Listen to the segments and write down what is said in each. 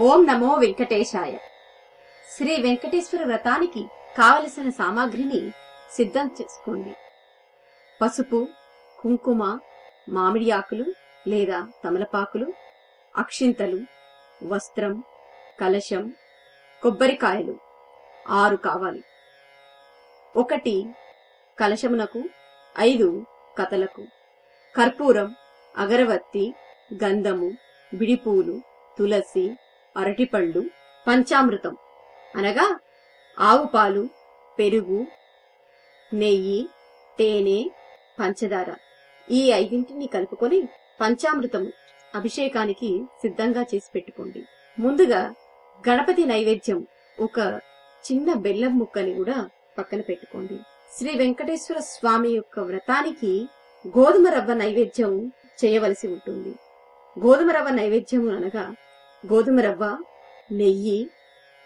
ఓం నమో వెంకటేశాయ. శ్రీ వెంకటేశ్వర వ్రతానికి కావలసిన సామాగ్రిని సిద్ధం చేసుకోండి. పసుపు కుంకుమ మామిడి ఆకులు లేదా తమలపాకులు అక్షింతలు వస్త్రం కలశం కొబ్బరికాయలు ఆరు కావాలి. ఒకటి కలశమునకు ఐదు కథలకు. కర్పూరం అగరవత్తి గంధము బిడిపూలు తులసి అరటిపళ్ళు పంచామృతం. అనగా ఆవు పాలు పెరుగు నెయ్యి తేనె పంచదార. ఈ ఐదింటిని కలుపుకొని పంచామృతము అభిషేకానికి సిద్ధంగా చేసి పెట్టుకోండి. ముందుగా గణపతి నైవేద్యం ఒక చిన్న బెల్లం ముక్కని కూడా పక్కన పెట్టుకోండి. శ్రీ వెంకటేశ్వర స్వామి యొక్క వ్రతానికి గోధుమ రవ్వ నైవేద్యం చేయవలసి ఉంటుంది. గోధుమ రవ్వ నైవేద్యం అనగా గోధుమ రవ్వ నెయ్యి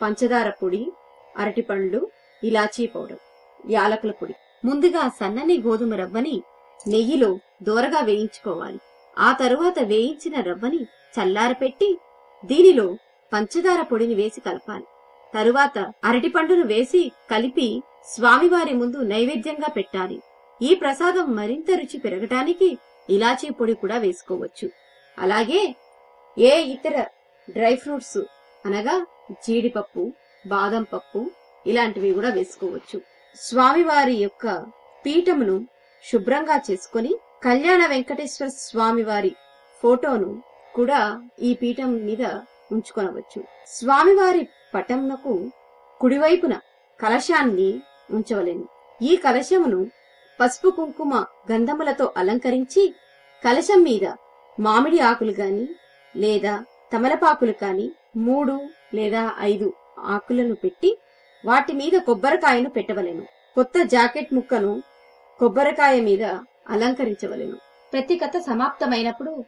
పంచదార పొడి అరటిపండ్లు ఇలాచీ పౌడర్ యాలకుల పొడి. ముందుగా సన్నని గోధుమ రవ్వని నెయ్యిలో దోరగా వేయించుకోవాలి. ఆ తరువాత వేయించిన రవ్వని చల్లారపెట్టి దీనిలో పంచదార పొడిని వేసి కలపాలి. తరువాత అరటిపండును వేసి కలిపి స్వామివారి ముందు నైవేద్యంగా పెట్టాలి. ఈ ప్రసాదం మరింత రుచి పెరగటానికి ఇలాచీ పొడి కూడా వేసుకోవచ్చు. అలాగే ఏ ఇతర డ్రై ఫ్రూట్స్ అనగా జీడిపప్పు బాదం పప్పు ఇలాంటివి కూడా వేసుకోవచ్చు. స్వామివారి యొక్క పీఠమును శుభ్రంగా చేసుకొని కళ్యాణ వెంకటేశ్వర స్వామివారి ఫోటోను కూడా ఈ పీఠం మీద ఉంచుకొనవచ్చు. స్వామివారి పటంనకు కుడివైపున కలశాన్ని ఉంచవలెను ఈ కలశమును పసుపు కుంకుమ గంధములతో అలంకరించి కలశం మీద మామిడి ఆకులు గాని లేదా తమలపాకులు కాని మూడు లేదా ఐదు ఆకులను పెట్టి వాటి మీద కొబ్బరికాయను పెట్టవలెను. కొత్త జాకెట్ ముక్కను కొబ్బరికాయ మీద అలంకరించవలెను. ప్రతి కథ సమాప్తమైనప్పుడు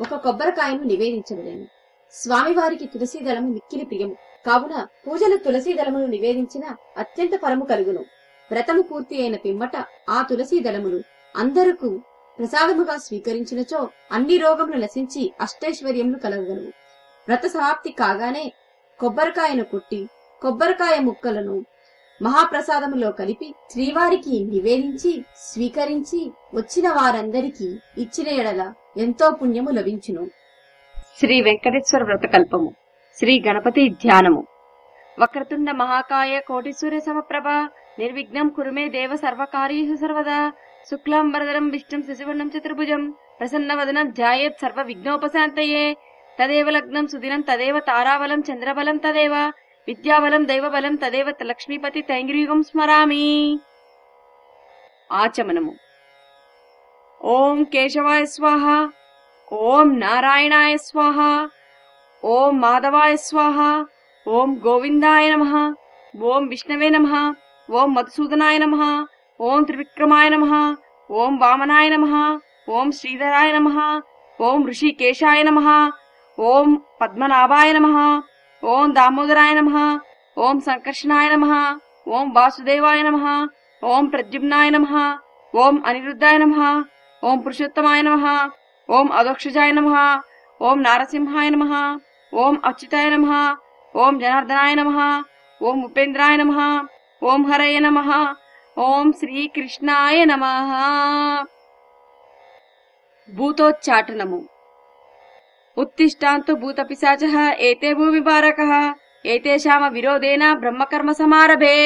ఒక కొబ్బరికాయను నివేదించవలెను. స్వామివారికి తులసి దళము మిక్కిలి ప్రియము. కావున పూజలు తులసి దళమును నివేదించిన అత్యంత ఫలము కలుగును. వ్రతము పూర్తి అయిన పిమ్మట ఆ తులసి దళములు అందరకు ప్రసాదముగా స్వీకరించినచో అన్ని రోగములు నశించి అష్టైశ్వర్యములు కలగగలవు. వ్రత సమాప్తి కాగానే కొబ్బరికాయను కొట్టి కొబ్బరికాయ ముక్కలను మహాప్రసాదములో కలిపి శ్రీవారికి నివేదించి స్వీకరించి వచ్చిన వారందరికీ ఇచ్చిన ఎడల ఎంతో పుణ్యము లభించును. శ్రీ వెంకటేశ్వర వ్రత కల్పము శ్రీ గణపతి ధ్యానము. వక్రతుండ మహాకాయ కోటి సూర్య సమప్రభ నిర్విఘ్నం కురుమే దేవ సర్వకార్యేషు సర్వదా శుక్లాంబరధరం విష్ణుం శశివర్ణం చతుర్భుజం. ప్రసన్నవదనం ధ్యాయేత్ సర్వ విఘ్నోపశాంతయే తదేవ లగ్నం సుదినం తదేవ తారాబలం చంద్రబలం తదేవ. విద్యాబలం దైవబలం తదేవ లక్ష్మీపతి తైంగ్రీయుగం స్మరామి. ఆచమనము. ఓం కేశవాయ స్వాహ. ఓం నారాయణాయ స్వాహ. ఓం మాధవాయ స్వాహ. ఓం గోవిందాయ నమ. ఓం విష్ణవే నమ. ఓం మధుసూదనాయ నమ. ॐ त्रिविक्रमाय नमः ॐ वामनाय नमः ॐ श्रीधराय नमः ॐ ऋषिकेशाय नमः ॐ पद्मनाभाय नमः ॐ दामोदराय नमः ॐ सङ्कर्षणाय नमः ॐ वासुदेवाय नमः ॐ प्रद्युम्नाय नमः ॐ अनिरुद्धाय नमः ॐ पुरुषोत्तमाय नमः ॐ अदोक्षजाय नमः ॐ नारसिंहाय नमः ॐ अच्युताय नमः ॐ जनार्दनाय नमः ॐ उपेन्द्राय नमः ॐ हरये नमः ఓం శ్రీకృష్ణాయ నమ. భూతోచ్చాటనము. ఉత్తిష్టాంతు భూతపిశాచ ఏతే భూమిపారక ఏతేషామ విరోధేన బ్రహ్మకర్మ సమారభే.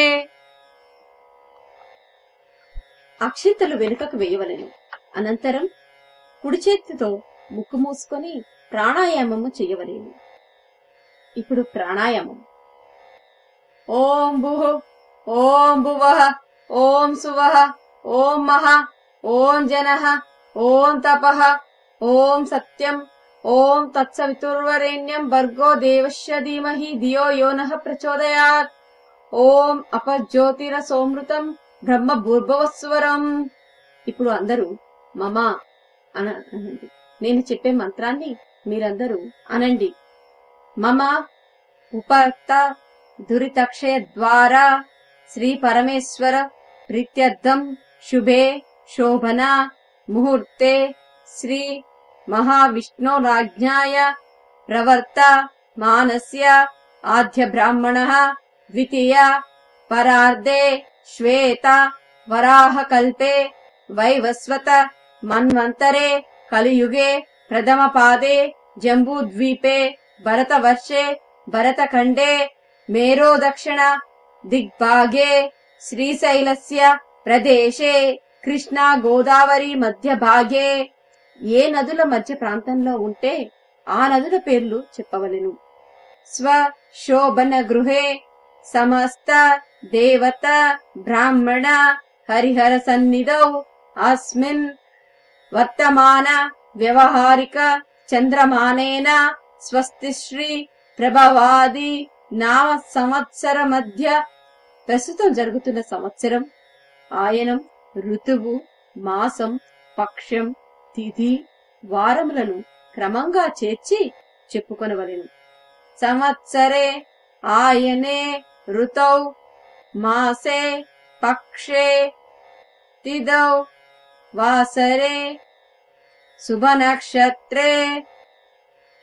అక్షింతలు వెనుకకు వేయవలను. అనంతరం కుడి చేతితో ముక్కు మూసుకొని ప్రాణాయామము చేయవలేము ఇప్పుడు ప్రాణాయామం. ఓం భుః ఓం భువ ఓం సువః ఓం మహ ఓం జనః ఓం తపః ఓం సత్యం ఓం తత్సవితుర్వరేణ్యం భర్గో దేవస్య ధీమహి ధియో యోన ప్రచోదయాత్. ఓం అపజ్యోతిర సోమృతం బ్రహ్మ భూర్భవస్వరం. ఇప్పుడు అందరూ మమ అన అనండి. నేను చెప్పే మంత్రాన్ని మీరందరూ అనండి. మమ ఉపర్త దురితక్షయ ద్వారా శ్రీ పరమేశ్వర प्रीत्यर्थम् शुभे शोभना मुहूर्ते श्री महाविष्णोराज्ञाय प्रवर्त मानस्य आद्यब्राह्मणः द्वितीय परार्दे श्वेत वराहकल्पे वैवस्वत मन्वन्तरे कलियुगे प्रथमपादे जम्बूद्वीपे भरतवर्षे भरतखण्डे मेरोदक्षिण दिग्भागे శ్రీశైలస్య ప్రదేశే కృష్ణా గోదావరి మధ్య భాగే. ఏ నదుల మధ్య ప్రాంతంలో ఉంటే ఆ నదుల పేర్లు చెప్పవలెను. స్వ శోభన గృహే సమస్త దేవత బ్రాహ్మణ హరిహర సన్నిధౌ అస్మిన్ వర్తమాన వ్యవహారిక చంద్రమానేన స్వస్తిశ్రీ ప్రభవాది నామ సంవత్సర మధ్య ప్రస్తుతం జరుగుతున్న సంవత్సరం ఆయనం ఋతువు మాసం పక్షం తిథి వారములను క్రమంగా చేర్చి చెప్పుకొనవలెను. సంవత్సరే ఆయనే ఋతౌ మాసే పక్షే తిదౌ వాసరే శుభనక్షత్రే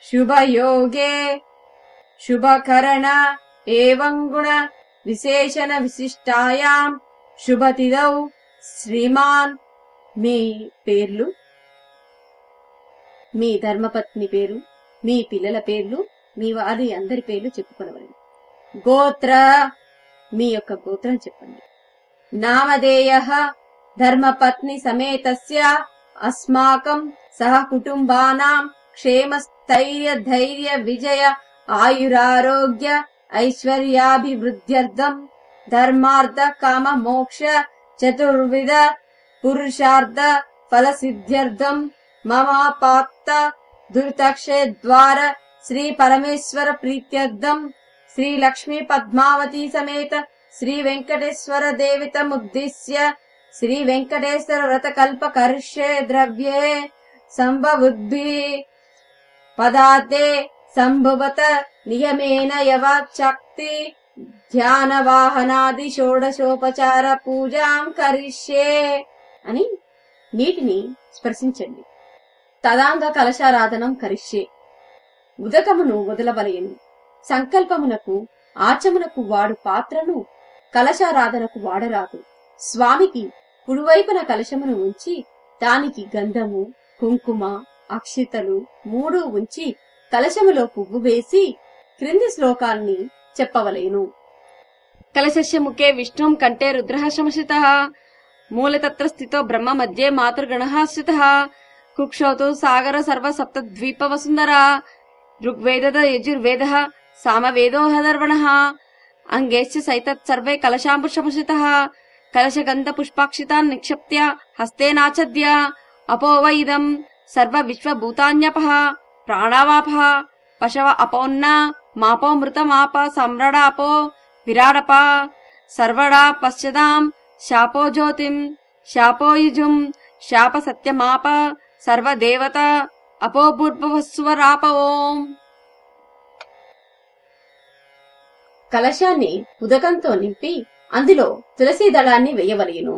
శుభయోగే శుభకరణ ఏవం గుణ విశేషణ విశిష్టాయాం శుభతిథౌ శ్రీమాన్ మీ పేర్లు? మీ ధర్మపత్ని పేరు? మీ పిల్లల పేర్లు? మీ వారి అందరి పేర్లు చెప్పుకొనవలెను. గోత్ర మీ యొక్క గోత్రం చెప్పండి. నామధేయ ధర్మపత్ని సమేతస్య అస్మాకం సహ కుటుంబానాం క్షేమస్థైర్య ధైర్య విజయ ఆయురారోగ్య ऐश्वर्याभिवृद्ध्यर्थम् धर्मार्थ काम मोक्ष चतुर्विध पुरुषार्थ फलसिद्ध्यर्थम् ममापाप्त दुर्तक्षे द्वार श्रीपरमेश्वर प्रीत्यर्थम् श्रीलक्ष्मीपद्मावती समेत श्रीवेङ्कटेश्वर देवतमुद्दिश्य श्रीवेङ्कटेश्वरकल्पकर्ष्ये द्रव्ये सम्भवुद्भिः पदादे సంభవత నియమేన యవాచక్తి ధ్యాన వాహనాది షోడశోపచార పూజాం కరిష్యే అని నీటిని స్పర్శించండి. తదాంగ కలశారాధనం కరిష్యే. ఉదకమును వదలవలయను సంకల్పమునకు ఆచమునకు వాడు పాత్రను కలశారాధనకు వాడరాదు. స్వామికి కుడివైపున కలశమును ఉంచి దానికి గంధము కుంకుమ అక్షితలు మూడు ఉంచి కలశములో పువ్వు వేసి క్రింది శ్లోకాల్ని చెప్పవలేను. కలశస్యముఖే విష్ణుం కంటే రుద్రః మూలతత్ర స్థితో బ్రహ్మ మధ్యే మాతృగణహాశ్రిత కుక్షోతు సాగర సర్వ సప్త ద్వీప వసుందర ఋగ్వేద యజుర్వేద సామవేదో హదర్వణः అంగేశ్చ సైతత్ సర్వే కలశాంబుషమసితः కలశగంధ పుష్పాక్షితాన్ నిక్షిప్య హస్తేనాచద్య అపోవ ఇదం సర్వ విశ్వభూతాన్యపః ప్రాణావాపః పశవ అపోన్న మాపో మృతమాప సమ్రడాపో విరాడప సర్వడా పశ్చదాం శాపో జ్యోతిం శాపో యుజుం శాప సత్యమాప సర్వదేవత అపోభూర్భువస్వరాప ఓం. కలశాన్ని ఉదకంతో నింపి అందులో తులసీ దళాన్ని వేయవలయను.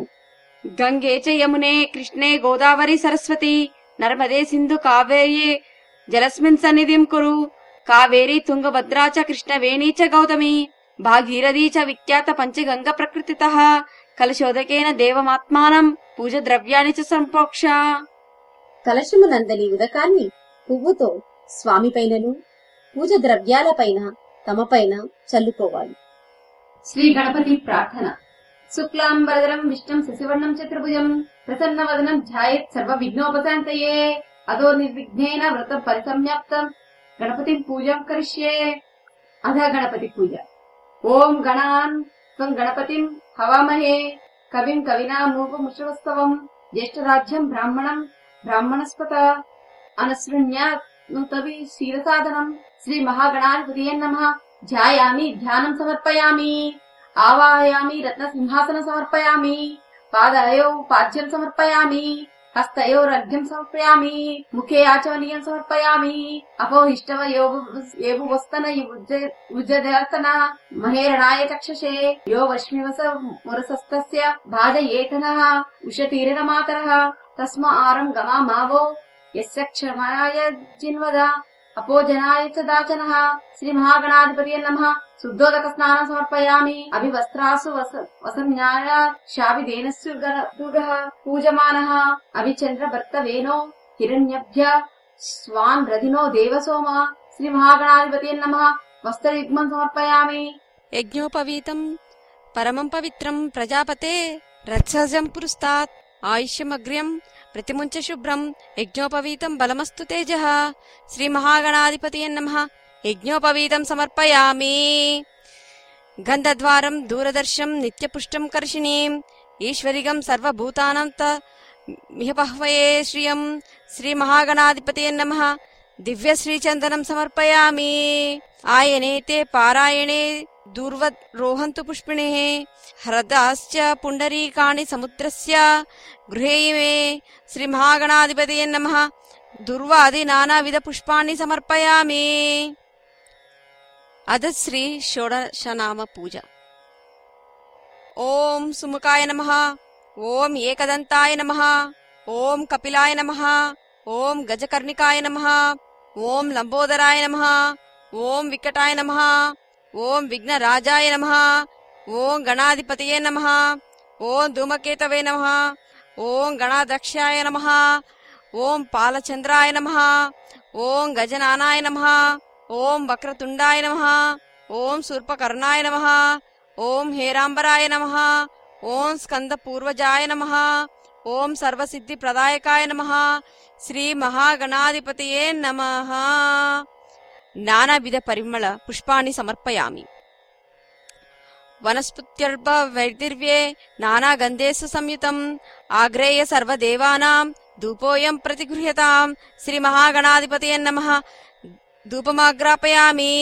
గంగే చ యమునే కృష్ణే గోదావరి సరస్వతి నర్మదే సింధు కావేరీ జలస్మిన్ సన్నిధిం కురు కావేరీ తుంగభద్రా చ కృష్ణవేణీ చ గౌతమి. భాగీరథీ చ విఖ్యాత పంచగంగ ప్రకృతిత. కలశోదకేన దేవమాత్మానం పూజ ద్రవ్యాన్ని చ సంప్రోక్ష. కలశమునందలి ఉదకాన్ని పువ్వుతో స్వామిపైనను పూజ ద్రవ్యాలపైన తమపైన చల్లుకోవాలి. శ్రీ గణపతి ప్రార్థన. శుక్లాంబరదరం విష్ణుం శశివర్ణం చతుర్భుజం ప్రసన్నవదనం ధ్యాయేత్ సర్వ విఘ్నోపశాంతయే అదో నిర్విఘ్నేన వ్రతం పరిసమ్యాప్తం గణపతి పూజం కరిష్యే అధ గణపతి పూజ ఓం గణాన్ త్వం గణపతిం హవామహే కవిం కవినామూపముషవస్తవం జ్యేష్ఠరాజ్యం బ్రాహ్మణం బ్రాహ్మణస్పత అనశృణ్యాతవి శీలసాధనం శ్రీ మహాగణాధిపతి నమ ధ్యాయామి ధ్యానం సమర్పయామి ఆవాహయామి రత్న సింహాసన సమర్పయామి పాదయో పాద్యం సమర్పయామి హస్తయోరర్ఘ్యం సమర్పయామి ముఖే ఆచమనీయం సమర్పయామి అపోహిష్టవ ఏవు వస్తన ఉజ్జదర్తన మహేరణాయ చక్షసే యో వశ్మివస మురసస్తస్య భాజయేతన ఉషతీరిణ మాతరః తస్మ ఆరం గమా మావో యస్య క్షమాయ अपो जनाय सदाचनः श्रीमहागणाधिपते शुद्धोदकस्नानम् समर्पयामि। अभिवस्त्रासु वसन् न्याय श्याभिः पूजमानः। अभिचन्द्रभर्तवेनो हिरण्यभ्य स्वान् रथिनो देवसोम। श्रीमहागणाधिपती नमः। वस्त्रयुग्मम् समर्पयामि। यज्ञोपवीतम् परमम् पवित्रम् प्रजापते। रत्सजम् पुरस्तात्। आयुष्यमग्र्यम् प्रतिमुञ्च शुभ्रम् यज्ञोपवीतम् बलमस्तु तेजः श्रीमहागणाधिपतियन्नमः यज्ञोपवीतम् समर्पयामि गन्धद्वारम् दूरदर्शम् नित्यपुष्टम् कर्षिणीम् ईश्वरिगम् सर्वभूतानां श्रियं श्रीमहागणाधिपतिये नमः दिव्यश्रीचन्दनम् समर्पयामि आयने ते पारायणे रोहन्तु पुष्पिणे ह्रदाश्च पुण्डरीकाणि समुद्रस्य गृहे श्रीमहागणादिपतेष्पाणि समर्पयामि। अधः श्री षोडशनाम पूजा ॐ सुमुखाय नमः ॐ एकदन्ताय नमः ॐ कपिलाय नमः ॐ गजकर्णिकाय नमः ॐ लम्बोदराय नमः ॐ विकटाय नमः ఓం కపిలాయ నమ నమ ఓం విఘ్నరాజాయ నమ ఓం గణాధిపతయే నమ ఓం ధూమకేతవే నమ ఓం గణాధ్యక్షాయ నమ ఓం పాలచంద్రాయ నమ ఓం గజనానాయ నమ ఓం వక్రతుండాయ నమ ఓం శూర్పకర్ణాయ నమ ఓం హేరాంబరాయ నమ ఓం స్కందపూర్వజాయ నమ ఓం సర్వసిద్ధి ప్రదాయకాయ నమ శ్రీ మహాగణాధిపతయే నమ నానావిధ పరిమళ పుష్పాన్ని సమర్పయామి వనస్పత్యర్భ వైదిర్వ్యే నానాగంధేషు సంయుతం ఆగ్రేయ సర్వదేవానాం ధూపోయం ప్రతిగృహ్యతాం శ్రీ మహాగణాధిపతయ నమ ధూపమాగ్రాపయామి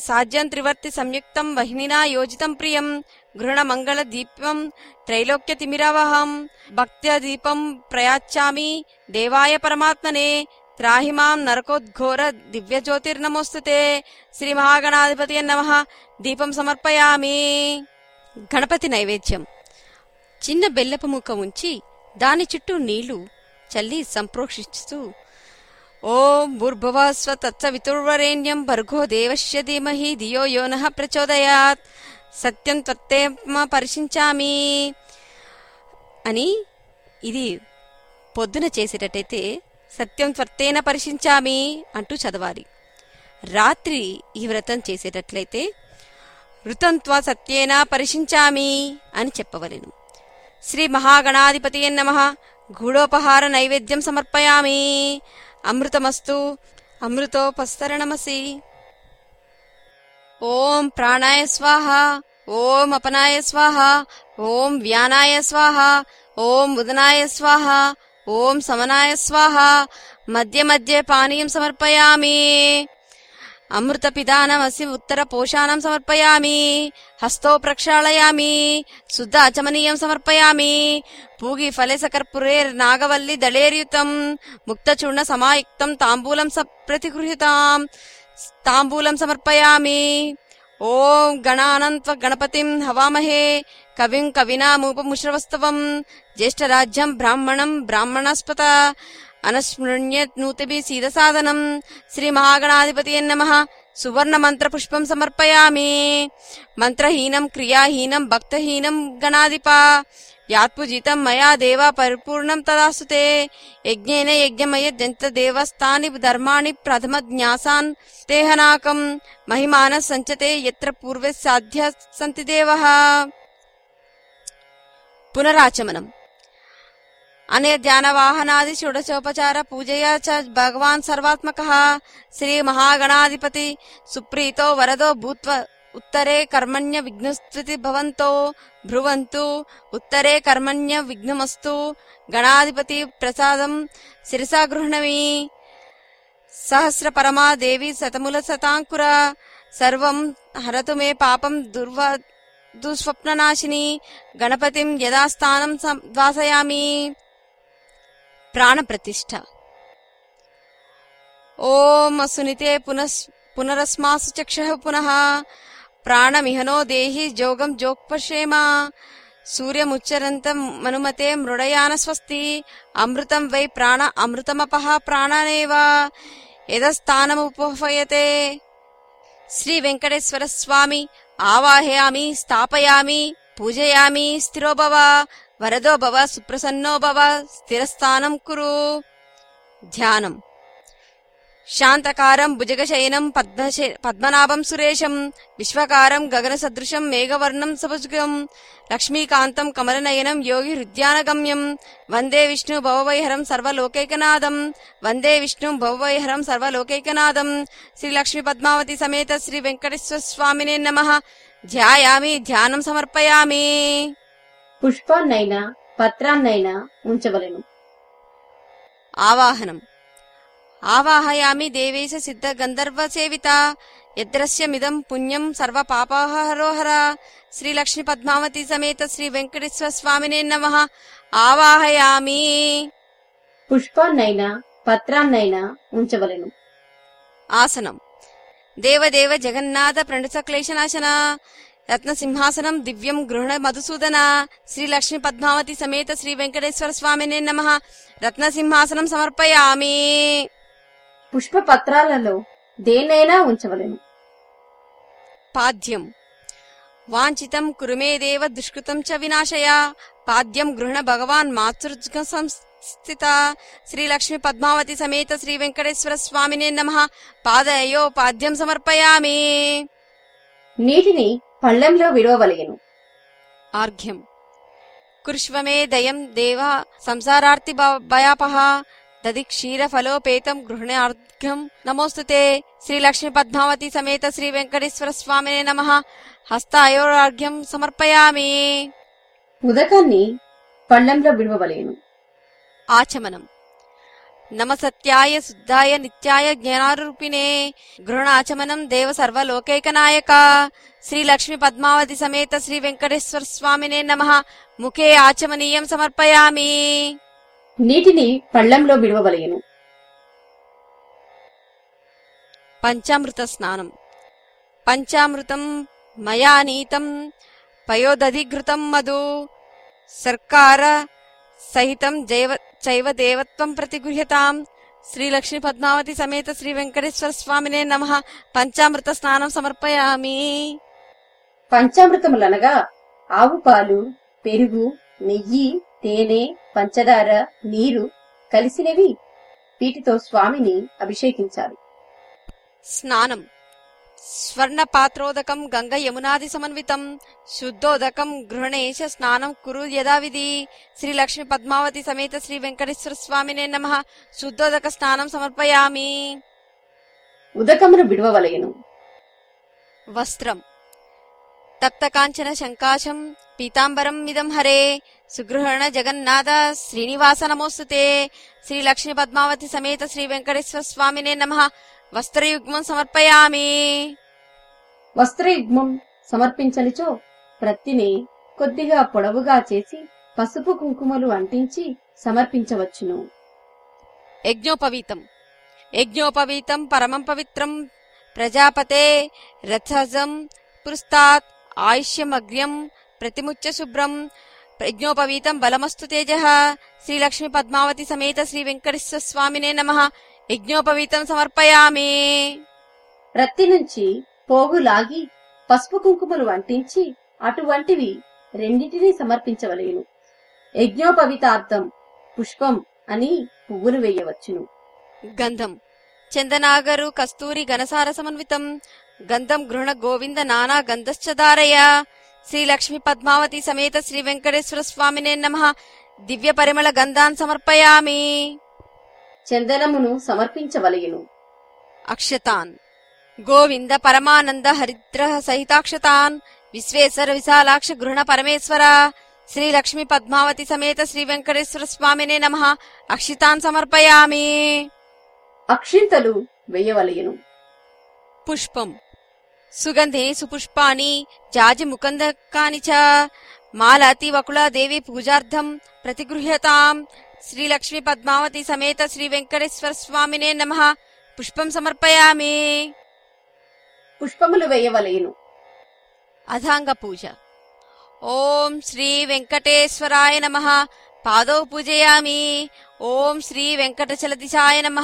సాధ్యం త్రివర్తి సంయుక్తం వహినినా యోజితం ప్రియం గృహణ మంగళ దీపం త్రైలోక్య తిమిరావహం భక్త్య దీపం ప్రయాచ్చామి దేవాయ పరమాత్మనే త్రాహిమాం నరకోద్ఘోర దివ్యజ్యోతిర్నమోస్తుతే శ్రీ మహాగణాధిపతి నమ. దీపం సమర్పయామి. గణపతి నైవేద్యం. చిన్న బెల్లపు ముక్క ఉంచి దాని చుట్టూ నీళ్ళు చల్లి సంప్రోక్షిస్తూ ఓం భూర్భువ స్వతత్సవితుర్వరేణ్యం భర్గో దేవశ్య ధీమహి ధియో యో ప్రచోదయాత్. సత్యం త్వత్తేమ పరిశించామి. అని ఇది పొద్దున చేసేటట్టయితే సత్యం త్వర్తేన పరిశించామి అంటూ చదవాలి. రాత్రి ఈ వ్రతం చేసేటట్లయితే వృతంత్వ సత్యేన పరిశించామి అని చెప్పవలెను. శ్రీ మహాగణాధిపతి నమ. గూఢోపహార నైవేద్యం సమర్పయామి. అమృతమస్తు అమృతోపస్తరణమసి. ఓం ప్రాణాయ స్వాహ. ఓం అపనాయ స్వాహ. ఓం వ్యానాయ స్వాహ. ఓం ఉదనాయ స్వాహ. ఓం సమనాయ స్వాహ. మధ్య మధ్య పానీయం సమర్పయామి. అమృత పిదానమసి ఉత్తర పోషాణం సమర్పయామి. హస్తో ప్రక్షాళయామి. శుద్ధ అచమనీయం సమర్పయామి. పూగి ఫలేసకర్పురేర్ నాగవల్లి దళేర్యుతం. ముక్తచూర్ణ సమాయుక్తం తాంబూలం ప్రతిగృహితాం తాంబూలం సమర్పయామి. ఓం గణానంత్వ గణపతిం హవామహే. కవిం కవినాముపముశ్రవస్తవం జ్యేష్ఠరాజ్యం బ్రాహ్మణం బ్రాహ్మణస్పత అనస్మృణ్యత్ నూతిభి సీదసాదనం శ్రీ మహాగణాధిపతి నమ సువర్ణ మంత్ర పుష్పం సమర్పయామి. మంత్రహీనం క్రియాహీనం భక్తహీనం గణాధిప యాత్పుజితం మయా దేవ పరిపూర్ణం తదాస్తుతే యజ్ఞేన యజ్ఞమయ జంత దేవస్థాని ధర్మాణి ప్రథమ జ్ఞాసాన్ తేహనాకం మహిమాన సంచతే ఎత్ర పూర్వే సాధ్య సంతి దేవః. పునరాచమనం. అనే ధ్యానవాహనాది షోడశోపచార పూజయా చ భగవాన్ సర్వాత్మక శ్రీ మహాగణాధిపతి సుప్రీతో వరదో భూత్వ ఉత్తరే కర్మణ్య విఘ్నస్థితి భవంతో భ్రువంతు ఉత్తరే కర్మణ్య విఘ్నమస్తు గణాధిపతి ప్రసాదం శిరసా గృహణమి సహస్ర పరమా దేవి శతముల శతాంకుర సర్వం హరతు మే పాపం దుర్వ దుస్వప్ననాశిని గణపతిం యథాస్థానం వాసయామి. ప్రాణప్రతిష్ఠ. ఓం అసునితే పునస్ పునరస్మాసు చక్ష పునః. ప్రాణమిహనో దేహి జోగం జోక్పశేమ. సూర్యముచ్చరంతం మనుమతే మృడయాన స్వస్తి. అమృతం వై ప్రాణ అమృతమపహ ప్రాణానేవ. యదస్థానముపహయతే. శ్రీ వెంకటేశ్వర స్వామి आवाहयामि स्थापयामि पूजयामि स्थिरो भव वरदो भव सुप्रसन्नो भव स्थिरस्थानम् कुरु। ध्यानम्। శాంతకారం భుజగశయనం పద్మశ పద్మనాభం సురేశం విశ్వకారం గగన సదృశం మేఘవర్ణం సభుజగం లక్ష్మీకాంతం కమలనయనం యోగి హృద్యానగమ్యం వందే విష్ణు భవవైహరం సర్వలోకైకనాథం వందే విష్ణు భవవైహరం సర్వలోకైకనాథం శ్రీ లక్ష్మీ పద్మావతి సమేత శ్రీ వెంకటేశ్వర స్వామినే నమ. ధ్యాయామి ధ్యానం సమర్పయామి. పుష్పాన్నైనా పత్రాన్నైనా ఉంచవలెను. ఆవాహనం. ఆవాహయామి దేవేశ సిద్ధ గంధర్వ సేవిత. యద్రస్యమిదం పుణ్యం సర్వ పాపహరోహర శ్రీ లక్ష్మీ పద్మావతి సమేత శ్రీ వెంకటేశ్వర స్వామినే నమ. ఆవాహయామి. పుష్పాన్నైనా పత్రాన్నైనా ఉంచవలెను. ఆసనం. దేవదేవ జగన్నాథ ప్రణుత క్లేశనాశన. రత్న సింహాసనం దివ్యం గృహణ మధుసూదన. శ్రీ లక్ష్మీ పద్మావతి సమేత శ్రీ వెంకటేశ్వర స్వామినే నమ. రత్న సింహాసనం సమర్పయామి. పుష్ప పత్రాలలో దేన్నైనా ఉంచవలెను. పాద్యం. వాంఛితం కురుమే దేవ దుష్కృతం చ వినాశయ. పాద్యం గృహణ భగవాన్ మాతృజ్గ సంస్థిత. శ్రీ లక్ష్మీ పద్మావతి సమేత శ్రీ వెంకటేశ్వర స్వామినే నమ. పాదయో పాద్యం సమర్పయామి. నీటిని పళ్ళెంలో విడవవలెను. ఆర్ఘ్యం. కుర్ష్వమే దయం దేవ సంసారార్తి భయాపహ. దది క్షీర ఫలోపేతం గృహణార్ఘ్యం నమోస్తుతే శ్రీ లక్ష్మీ పద్మావతి సమేత శ్రీ వెంకటేశ్వర స్వామినే నమ. హస్తాయోరార్ఘ్యం సమర్పయామి. ఉదకాన్ని పళ్ళెంలో విడవవలెను. ఆచమనం. నమ సత్యాయ శుద్ధాయ నిత్యాయ జ్ఞానారూపిణే గృహణాచమనం దేవ సర్వలోకైకనాయక. శ్రీ లక్ష్మీ పద్మావతి సమేత శ్రీ వెంకటేశ్వర స్వామినే నమ. ముఖే ఆచమనీయం సమర్పయామి. నీటిని పళ్ళెంలో విడవవలెను. పంచామృత స్నానం. పంచామృతం మయా నీతం పయోదధిఘృతం మధు సర్కార సహితం జైవ చైవ దేవత్వం ప్రతిగృహ్యతాం శ్రీ లక్ష్మీ పద్మావతి సమేత శ్రీ వెంకటేశ్వర స్వామినే నమ. పంచామృత స్నానం సమర్పయామి. పంచామృతములనగా ఆవు పాలు పెరుగు నెయ్యి తేనె పంచదార నీరు కలిసినవి వీటితో స్వామిని అభిషేకించాలి. స్నానం. స్వర్ణ పాత్రోదకం గంగ యమునాది సమన్వితం. శుద్ధోదకం గృహణేశ స్నానం కురు యథావిధి. శ్రీ లక్ష్మీ పద్మావతి సమేత శ్రీ వెంకటేశ్వర స్వామినే నమ. శుద్ధోదక స్నానం సమర్పయామి. ఉదకమును విడవవలెను. వస్త్రం. తప్తకాంచన శంకాశం పీతాంబరం మిదం హరే. సుగృహణ జగన్నాథ శ్రీనివాస నమోస్తుతే. శ్రీ లక్ష్మీ పద్మావతి సమేత శ్రీ వెంకటేశ్వర స్వామినే నమ. వస్త్రయుగ్మం సమర్పయామి. వస్త్రయుగ్మం సమర్పించనిచో ప్రత్తిని కొద్దిగా పొడవుగా చేసి పసుపు కుంకుమలు అంటించి సమర్పించవచ్చును. యజ్ఞోపవీతం. యజ్ఞోపవీతం పరమం పవిత్రం. ప్రజాపతే రథజం పురస్తాత్ ఆయుష్యమగ్ర్యం ప్రతిముచ్య శుభ్రం. యజ్ఞోపవీతం బలమస్తు తేజ. శ్రీ లక్ష్మీ పద్మావతి సమేత శ్రీ వెంకటేశ్వర స్వామినే నమ. యజ్ఞోపవీతం సమర్పయామి. ప్రత్తి నుంచి పోగు లాగి పసుపు కుంకుమలు అంటించి అటువంటివి రెండింటినీ సమర్పించవలేను. యజ్ఞోపవితార్థం పుష్పం అని పువ్వులు వేయవచ్చును. గంధం. చందనాగరు కస్తూరి గణసార సమన్వితం. గంధం గృహణ గోవింద నానా గంధశ్చ ధారయ. శ్రీ లక్ష్మీ పద్మావతి సమేత శ్రీ వెంకటేశ్వర స్వామినే నమ. దివ్య పరిమళ గంధాన్ సమర్పయామి. చందనమును సమర్పించవలయును. అక్షతాన్. గోవింద పరమానంద హరిద్ర సహితాక్షతాన్. విశ్వేశ్వర విశాలాక్ష గృహణ పరమేశ్వర. శ్రీ లక్ష్మీ పద్మావతి సమేత శ్రీ వెంకటేశ్వర స్వామినే నమ. అక్షితాన్ సమర్పయామి. అక్షింతలు వేయవలయును. పుష్పం. సుగంధే సుపుష్పాని జాజి ముకందకాని చ మాలతి వకుళాదేవి పూజార్థం ప్రతిగృహ్యతాం. శ్రీ లక్ష్మీ పద్మావతి సమేత శ్రీ వెంకటేశ్వర స్వామినే నమ. పుష్పం సమర్పయామి. పుష్పములు వేయవలయును అథాంగ పూజ. ఓం శ్రీ వెంకటేశ్వరాయ నమ. పాదౌ పూజయామి. ఓం శ్రీ వెంకటచలదిశాయ నమ.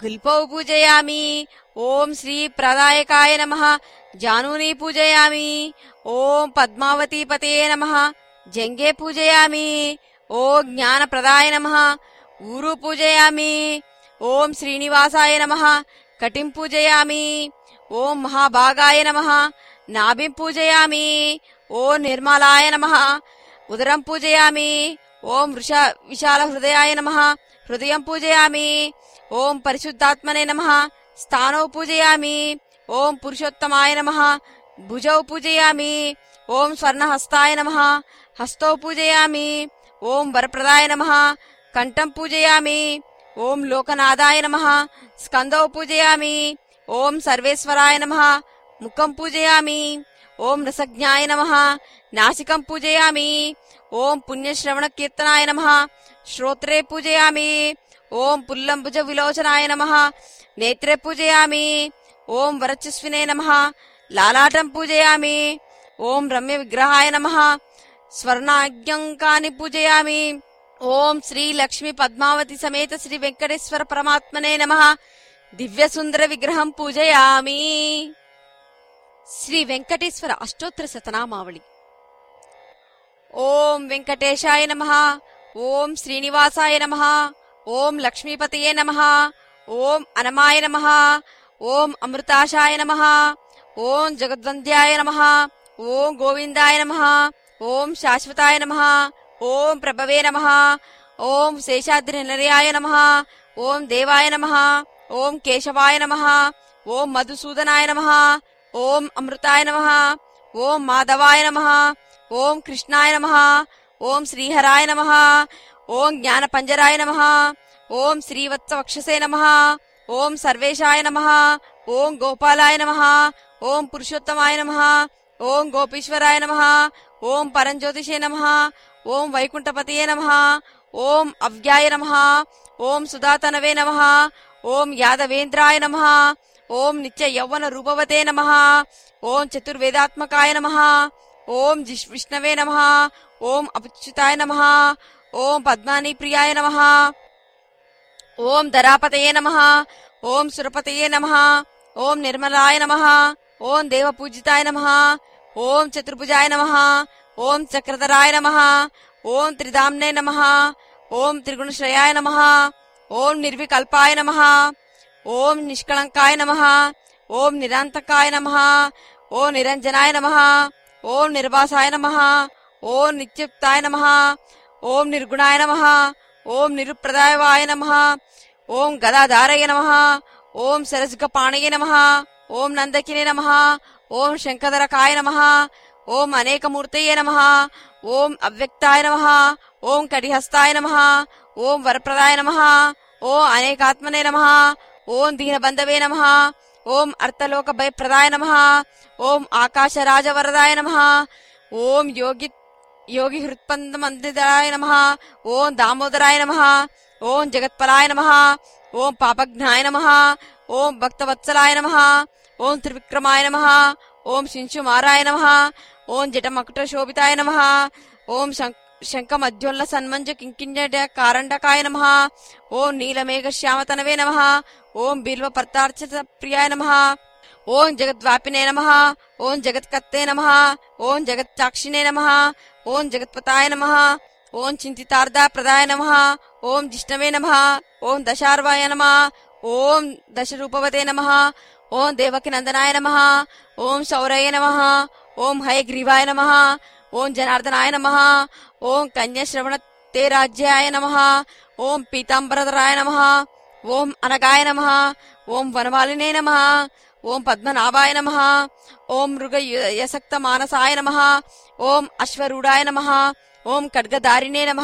गुल्पौ पूजयामि ॐ श्रीप्रदायकाय नमः जानूनी पूजयामि ॐ पद्मावतीपतये नमः जङ्गे पूजयामि ॐ ज्ञानप्रदाय नमः ऊरु पूजयामि ॐ श्रीनिवासाय नमः कटिं पूजयामि ॐ महाभागाय नमः नाभिं पूजयामि ॐ निर्मलाय नमः उदरं पूजयामि ओम् विशालहृदयाय नमः हृदयं पूजयामि ओं परिशुद्धात्मने नमः स्थानौ पूजयामि ओं पुरुषोत्तमाय नमः भुजौ पूजयामि ओं स्वर्णहस्ताय नमः हस्तौ पूजयामि ओं वरप्रदाय नमः कण्ठम् पूजयामि ओं लोकनादाय नमः स्कन्दौ पूजयामि ओं सर्वेश्वराय नमः मुखम् पूजयामि ओं रसज्ञाय नमः नासिकं पूजयामि ओं पुण्यश्रवणकीर्तनाय नमः श्रोत्रे पूजयामि ఓం పుల్లంబుజ విలోచనాయ నమ. నేత్రే పూజయామి. ఓం వరచస్వినే నమ. లాలాటం పూజయామి. ఓం రమ్య విగ్రహాయ నమ. స్వర్ణాజ్ఞంకాని పూజయామి. ఓం శ్రీ లక్ష్మి పద్మావతి సమేత శ్రీ వెంకటేశ్వర పరమాత్మనే నమ. దివ్య సుందర విగ్రహం పూజయామి. శ్రీ వెంకటేశ్వర అష్టోత్తర శతనామావళి. ఓం వెంకటేశాయ నమ. ఓం శ్రీనివాసాయ నమ. ఓం లక్ష్మీపతయే నమ ఓం అనమాయ నమ ఓం అమృతాశాయ నమ ఓం జగద్వంద్యాయ నమ ఓం గోవిందాయ నమ ఓం శాశ్వతాయ నమ ఓం ప్రభవే నమ ఓం శేషాద్రి నిలయాయ నమ ఓం దేవాయ నమ ఓం కేశవాయ నమ ఓం మధుసూదనాయ నమ ఓం అమృతాయ నమ ఓం మాధవాయ నమ ఓం కృష్ణాయ నమ ఓం శ్రీహరాయ నమ ఓం జ్ఞానపంజరాయ నమ ఓం శ్రీవత్సవక్షసే నమ ఓం సర్వేశాయ నమ ఓం గోపాలాయ నమ ఓం పురుషోత్తమాయ నమ ఓం గోపీశ్వరాయ నమ ఓం పరంజ్యోతిషే నమ ఓం వైకుంఠపతియే నమ ఓం అవ్యాయ నమ ఓం సుధాతనవే నమ ఓం యాదవేంద్రాయ నమ ఓం నిత్య యౌవన రూపవతే నమ ఓం చతుర్వేదాత్మకాయ నమ ఓం జిష్ విష్ణవే నమ ఓం అపుచ్యుతాయ నమ ఓం పద్మాని ప్రియాయ నమ ఓం ధరాపతయే నమ ఓం సురపతయే నమ ఓం నిర్మలాయ నమ ఓం దేవపూజితాయ నమ ఓం చతుర్భుజాయ నమ ఓం చక్రధరాయ నమ ఓం త్రిధామ్నే నమ ఓం త్రిగుణశ్రయాయ నమ ఓం నిర్వికల్పాయ నమ ఓం నిష్కళంకాయ నమ ఓం నిరాంతకాయ నమ ఓం నిరంజనాయ నమ ఓం నిర్వాసాయ నమ ఓం నిత్యుక్తాయ నమ ఓం నిర్గుణాయ నమ ఓం నిరుప్రదాయవాయ నమ ఓం గదాధారయ నమ ఓం సరస్గపాణయ నమ ఓం నందకినే నమ ఓం శంఖధరకాయ నమ ఓం అనేకమూర్తయే నమ ఓం అవ్యక్తాయ నమ ఓం కటిహస్తాయ నమ ఓం వరప్రదాయ నమ ఓం అనేకాత్మనే నమ ఓం దీనబంధవే నమ ఓం అర్థలోక భయప్రదాయ నమ ఓం ఆకాశరాజవరదాయ నమ ఓం యోగిత్ योगि योगिहृत्पन्दराय नमः ॐ दामोदराय नमः ॐ जगत्पलाय नमः ॐ पापघ्नाय नमः ॐ भक्तवत्सलाय नमः ॐ त्रिविक्रमाय नमः ॐ शिंशुमाराय नमः ॐ जटमकुटशोभिताय नमः ओं शङ्खमध्योल्लसन्मञ्जकिङ्किञ्जकारण्डकाय नमः ॐ नीलमेघश्यामतनवे नमः ॐ बिल्प्रियाय नमः ఓం జగద్వాపినే నమ ఓం జగత్కత్తే నమ ఓం జగత్చాక్షిణే నమ ఓం జగత్పతాయ నమ ఓం చింతితార్థ ప్రదాయ నమ ఓం జిష్ణవే నమ ఓం దశార్వాయ నమ ఓం దశరూపవతే నమ ఓం దేవకి నందనాయ నమ ఓం శౌరయ నమ ఓం హయగ్రీవాయ నమ ఓం జనార్దనాయ నమ ఓం కన్యశ్రవణ తే రాజ్యాయ నమ ఓం పీతాంబరధరాయ నమ ఓం అనగాయ నమ ఓం వనమాలినే నమ ఓం పద్మనాభాయ నమ ఓం మృగ యసక్త మానసాయ నమ ఓం అశ్వరూఢాయ నమ ఓం ఖడ్గదారిణే నమ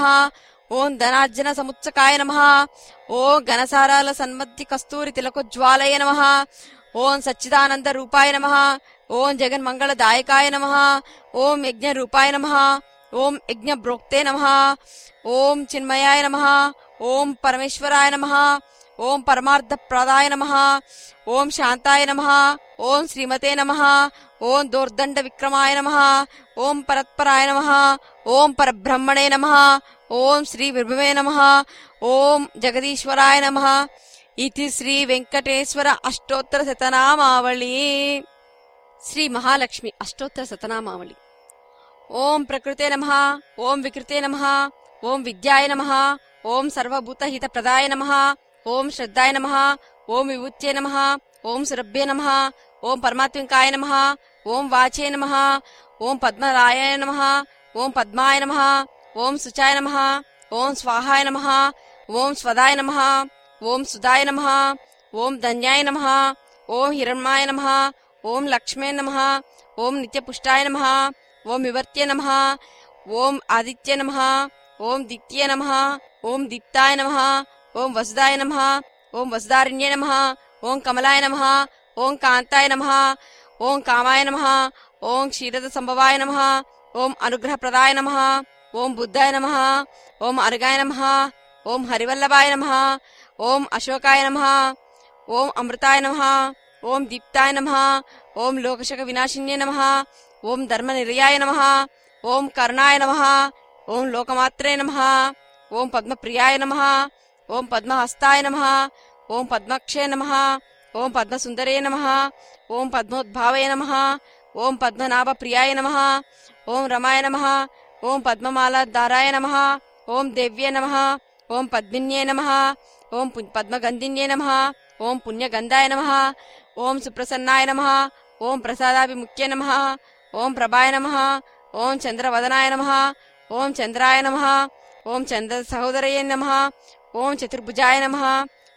ఓం ధనార్జన సముత్సకాయ నమ ఓ ఘనసారాల సన్మధ్య కస్తూరి తిలకోజ్వాలయ నమ ఓం సచ్చిదానంద రూపాయ నమ ఓం జగన్మంగళదాయకాయ నమ ఓం యజ్ఞ రూపాయ నమ ఓం యజ్ఞ బ్రోక్తే నమ ఓం చిన్మయాయ నమ ఓం పరమేశ్వరాయ నమ ఓం పరమార్థ ప్రదాయ నమ ఓం శాంతాయ నమ ఓం శ్రీమతే నమ ఓం దోర్దండ విక్రమాయ నమ ఓం పరత్పరాయ నమ ఓం పరబ్రహ్మణే నమ ఓం శ్రీ విభవే నమ ఓం జగదీశ్వరాయ నమ ఇది శ్రీ వెంకటేశ్వర అష్టోత్తర శతనామావళి శ్రీ మహాలక్ష్మి అష్టోత్తర శతనామావళి ఓం ప్రకృతే నమ ఓం వికృతే నమ ఓం విద్యాయ నమ ఓం సర్వభూతహిత ప్రదాయ నమ ఓం శ్రద్ధాయ నమ ఓం విభూత్యే నమ ఓం సురభ్యే నమ ఓం పరమాత్మికాయ నమ ఓం వాచే నమ ఓం పద్మరాయ నమ ఓం పద్మాయ నమ ఓం శుచాయ నమ ఓం స్వాహాయ నమ ఓం స్వదాయ నమ ఓం సుదాయ నమ ఓం ధన్యాయ నమ ఓం హిరణ్మాయ నమ ఓం లక్ష్మే నమ ఓం నిత్యపుష్టాయ నమ ఓం వివర్త్య నమ ఓం ఆదిత్య నమ ఓం దిత్య నమ ఓం దీప్తాయ నమ ఓం వసుదాయ నమ ఓం వసుదారణ్య నమ ఓం కమలాయ నమ ఓం కాంతాయ నమ ఓం కామాయ నమ ఓం క్షీరద సంభవాయ నమ ఓం అనుగ్రహప్రదాయ నమ ఓం బుద్ధాయ నమ ఓం అరుగాయ నమ ఓం హరివల్లభాయ నమ ఓం అశోకాయ నమ ఓం అమృతాయ నమ ఓం దీప్తాయ నమ ఓం లోకశక వినాశిన్యే నమ ఓం ధర్మ నిర్యాయ నమ ఓం కరుణాయ నమ ఓం లోకమాత్రే నమ ఓం పద్మప్రియాయ నమ ఓం పద్మహస్తాయ నమ ఓం పద్మక్షే నమ ఓం పద్మసుందరే నమ ఓం పద్మోద్భావయ నమ ఓం పద్మనాభ ప్రియాయ నమ ఓం రమాయ నమ ఓం పద్మమాలాధారాయ నమ ఓం దేవ్యే నమ ఓం పద్మిన్యే నమ ఓం పద్మగంధిన్యే నమ ఓం పుణ్యగంధాయ నమ ఓం సుప్రసన్నాయ నమ ఓం ప్రసాదాభిముఖ్య నమ ఓం ప్రభాయ నమ ఓం చంద్రవదనాయ నమ ఓం చంద్రాయ నమ ఓం చంద్ర సహోదరయ నమ ఓం చతుర్భుజాయ నమ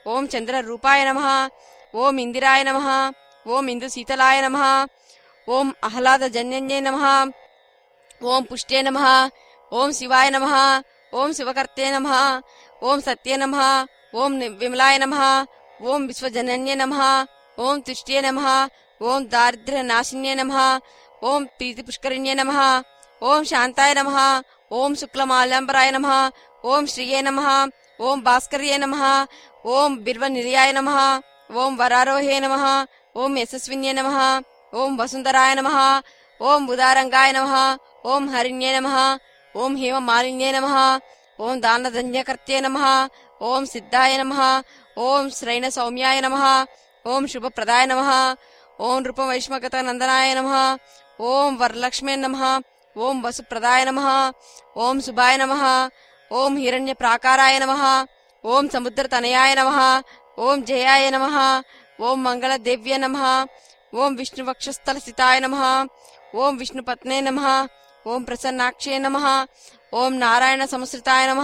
ఓం చంద్రరూపాయ నమ ఓం ఇందిరాయ నమ ఓం ఇందు శీతలాయ నమ ఓం ఆహ్లాదజన్యన్యే నమ ఓం పుష్టే నమ ఓం శివాయ నమ ఓం శివకర్తే నమ ఓం సత్యే నమ ఓం ని- విమలాయ నమ ఓం విశ్వజనన్యే నమ ఓం తుష్ట్యే నమ ఓం దారిద్ర్య నాశిన్యే నమ ఓం ప్రీతి పుష్కరిణ్యే నమ ఓం శాంతాయ నమ ఓం శుక్లమాల్యాంబరాయ నమ ఓం శ్రీయే నమ ఓం భాస్కర్యే నమ ఓం బిర్వనిర్యాయ నమ ఓం వరారోహే నమ ఓం యశస్విన్యే నమ ఓం వసుంధరాయ నమ ఓం ఉదారంగాయ నమ ఓం హరిణ్యే నమ ఓం హేమమాలిన్యే నమ ఓం దానధన్యకర్త్యే నమ ఓం సిద్ధాయ నమ ఓం శ్రైణ సౌమ్యాయ నమ ఓం శుభప్రదాయ నమ ఓం నృపవైష్మగత నందనాయ నమ ఓం వరలక్ష్మే నమ ఓం వసుప్రదాయ నమ ఓం శుభాయ నమ ఓం హిరణ్య ప్రాకారాయ నమ ఓం సముద్రతనయాయ నమ ఓం జయాయ నమ ఓం మంగళదేవ్య నమ ఓం విష్ణువక్షస్థల స్థితాయ నమ ఓం విష్ణుపత్నే నమ ఓం ప్రసన్నాక్షే నమ ఓం నారాయణ సంశ్రితాయ నమ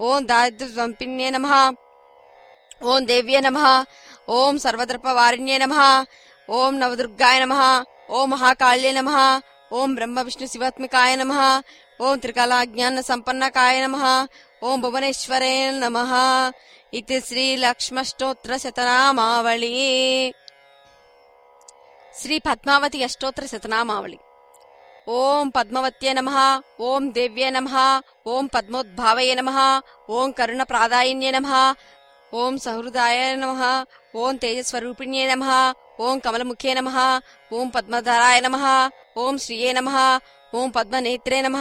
ఓం దారిద్ర్యంపిన్యే నమ ఓం దేవ్యే నమ ఓం సర్వద్రపవారిణ్యే నమ ఓం నవదుర్గాయ నమ ఓం మహాకాళ్యే నమ ఓం బ్రహ్మ విష్ణు శివాత్మికాయ నమ ఓం త్రికళాజ్ఞాన సంపన్నకాయ నమ. ఓం భువనేశ్వరే నమ. ఇది శ్రీ లక్ష్మష్టోత్ర శతనామావళి. శ్రీ పద్మావతి అష్టోత్తర శతనామావళి. ఓం పద్మవత్యే నమ. ఓం దేవ్యే నమ. ఓం పద్మోద్భావయే నమ. ఓం కరుణ కరుణప్రాదాయిన్యే నమ. ఓం సహృదాయ నమ. ఓం తేజస్వరూపిణ్యే నమ. ఓం కమలముఖే నమ. ఓం పద్మధరాయ నమ. ఓం శ్రీయే నమ. ఓం పద్మనేత్రే నమ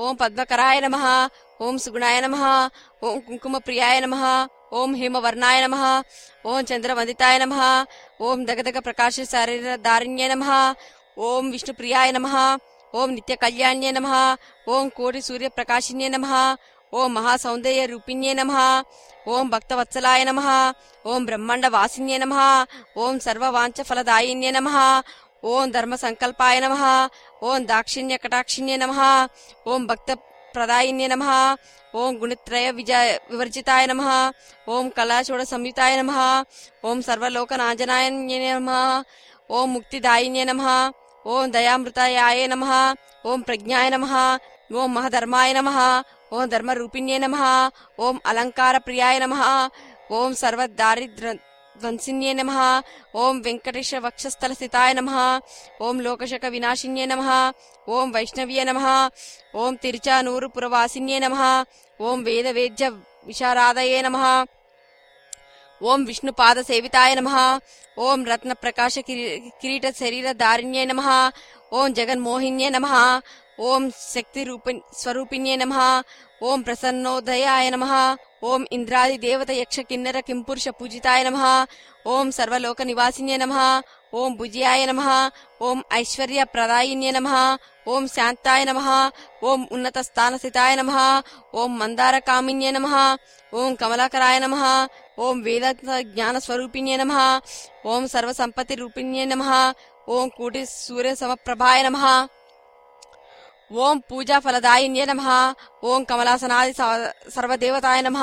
ఓం పద్మకరాయ నమ ఓం సుగుణాయ నమ ఓం కుంకుమ ప్రియాయ నమ ఓం హిమవర్ణాయ నమ ఓం చంద్రవందితాయ నమ ఓం దగదగ ప్రకాశ శరీర దారిణ్యే నమ ఓం విష్ణుప్రియాయ నమ ఓం నిత్య కళ్యాణ్యే నమ ఓం కోటి సూర్య ప్రకాశిన్యే నమ ఓం మహాసౌందర్య రూపిణ్యే నమ ఓం భక్తవత్సలాయ నమ ఓం బ్రహ్మాండ వాసిన్యే నమ ఓం సర్వవాంఛ ఫలదాయిన్యే నమ ఓం ధర్మ సంకల్పాయ నమ ఓం దాక్షిణ్య కటాక్షిణ్యే నమ ఓం భక్త ప్రదాయిన్యే నమ ఓం గుణత్రయ విజయ వివర్జితాయ నమ ఓం కళాచూడ సంయుతాయ నమ ఓం సర్వలోకనాజనాయన్యే నమ ఓం ముక్తిదాయిన్యే నమ ఓం దయామృతాయ నమ ఓం ప్రజ్ఞాయ నమ ఓం మహధర్మాయ నమ ఓం ధర్మరూపిణ్యే నమ ఓం అలంకార ప్రియాయ నమ ఓం సర్వదారిద్ర ధ్వంసిన్యే నమ ఓం వెంకటేశ వక్షస్థల స్థితాయ నమ ఓం లోకశక వినాశిన్యే నమ ఓం వైష్ణవ్యే నమ ఓం తిరుచానూరు పురవాసిన్యే నమ ఓం వేద వేద్య విశారాదయే నమ ఓం విష్ణుపాద సేవితాయ నమ ఓం రత్న ఓం శక్తి స్వరూపిణ్యే నమ ఓం ప్రసన్నోదయాయ నమ ఓం ఇంద్రాది దేవత యక్ష కిన్నర కింపురుష పూజితాయ నమ ఓం సర్వలోక నివాసిన్యే నమ ఓం భుజియాయ నమ ఓం ఐశ్వర్య ప్రదాయిన్యే నమ ఓం శాంతాయ నమ ఓం ఉన్నత స్థానస్థితాయ నమ ఓం మందార కామిన్యే నమ ఓం కమలాకరాయ నమ ఓం వేద జ్ఞాన స్వరూపిణ్యే నమ ఓం సర్వ సంపత్తి రూపిణ్యే నమ ఓం కూటి సూర్య సమప్రభాయ నమ ఓం పూజా ఫలదాయిన్య నమ. ఓం కమలాసనాది సర్వదేవతాయ నమ.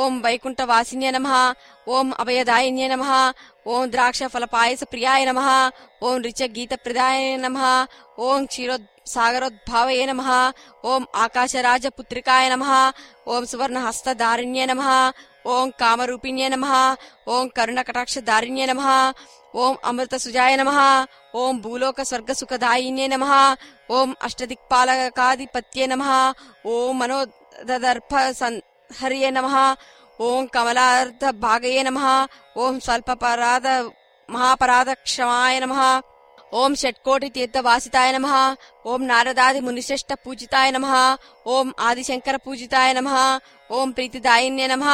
ఓం వైకుంఠ వాసిన్య నమ. ఓం అభయదాయిన్య నమ. ఓం ద్రాక్ష ఫల పాయస ప్రియాయ నమ. ఓం రిచ గీత ప్రదాయ నమ. ఓం క్షీరో సాగరోద్భావయ నమ. ఓం ఆకాశరాజ పుత్రికాయ నమ. ఓం సువర్ణ హస్తధారిణ్యే నమ. ఓం కామరూపిణ్యే నమ ఓం కరుణ కటాక్ష దారిణ్యే నమ ఓం అమృత సుజాయ నమ ఓం భూలోక స్వర్గ సుఖదాయిన్యే నమ ఓం అష్టదిక్పాలకాధిపత్యే నమ ఓం మనోదర్భ సంహర్యే నమ ఓం కమలార్థ భాగయే నమ ఓం స్వల్పపరాధ మహాపరాధ క్షమాయ నమ ఓం షట్కోటి తీర్థవాసితాయ నమ ఓం నారదాది మునిశ్రేష్ట పూజితాయ నమ ఓం ఆదిశంకర పూజితాయ నమ ఓం ప్రీతిదాయిన్యే నమ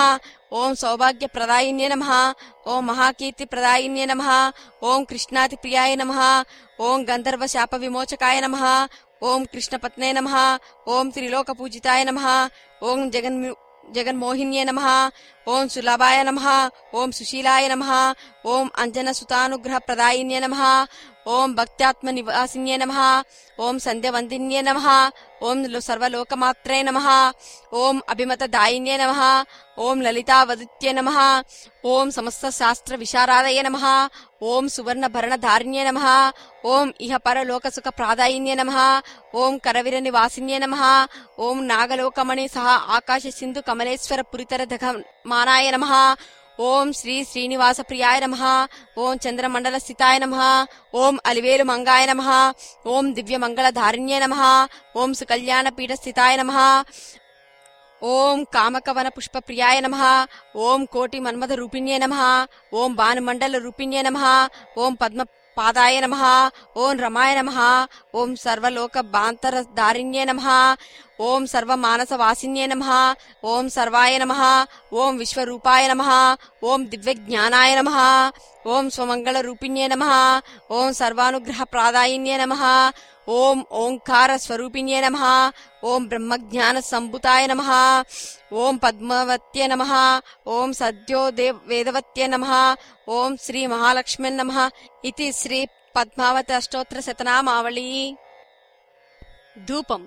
ఓం సౌభాగ్య ప్రదాయిన్య నమ. ఓం మహాకీర్తి ప్రదాయిన్య నమ. ఓం కృష్ణాతి ప్రియాయ నమ. ఓం గంధర్వ శాప విమోచకాయ నమ. ఓం కృష్ణపత్నే నమ. ఓం త్రిలోక పూజితాయ నమ. ఓం జగన్ జగన్మోహిన్యే నమ. ఓం సులభాయ నమ. ఓం సుశీలాయ నమ. ఓం అంజన సుతానుగ్రహ ప్రదాయిన్య నమ. ఓం భక్త్యాత్మ నివాసిన్యే నమ. ఓం సంధ్యవందిన్యే నమ. ఓం సర్వలోకమాత్రే నమ. ఓం అభిమత దాయిన్యే నమ. ఓం లలితావదిత్యే నమ. ఓం సమస్త శాస్త్ర విశారాదయ నమ. ఓం సువర్ణ భరణ ధారిణ్యే నమ. ఓం ఇహ పరలోకసుఖ ప్రాదాయిన్యే నమ. ఓం కరవిర నివాసిన్యే నమ. ఓం నాగలోకమణి సహ ఆకాశ సింధు కమలేశ్వర పురితర ధగమానాయ నమ. ఓం శ్రీ శ్రీనివాస ప్రియాయ నమ ఓం చంద్రమండల స్థితాయ నమ ఓం అలివేలు మంగాయ నమ ఓం దివ్య మంగళ ధారిణ్యే నమ ఓం సుకల్యాణ పీఠ స్థితాయ నమ ఓం కామకవన పుష్ప ప్రియాయ నమ ఓం కోటి మన్మథ రూపిణ్యే నమ ఓం భానుమండల రూపిణ్యే నమ ఓం పద్మ పాదాయ నమ ఓం రమాయ నమ ఓం సర్వలోక బాంతర దారిణ్యే నమ ఓం సర్వమానస వాసిన్యే నమ ఓం సర్వాయ నమ ఓం విశ్వరూపాయ నమ ఓం దివ్యజ్ఞానాయ నమ ఓం స్వమంగళ రూపిణ్యే నమ ఓం సర్వానుగ్రహ ప్రాదాయిన్యే నమ ఓం ఓంకార స్వరూపిణ్యే నమ ఓం బ్రహ్మజ్ఞాన సంభుతాయ నమ ఓం పద్మవత్య నమ ఓం సద్యో దేవ్ వేదవత్య నమ ఓం శ్రీ మహాలక్ష్మి నమ ఇది శ్రీ పద్మావతి అష్టోత్తర శతనామావళి ధూపం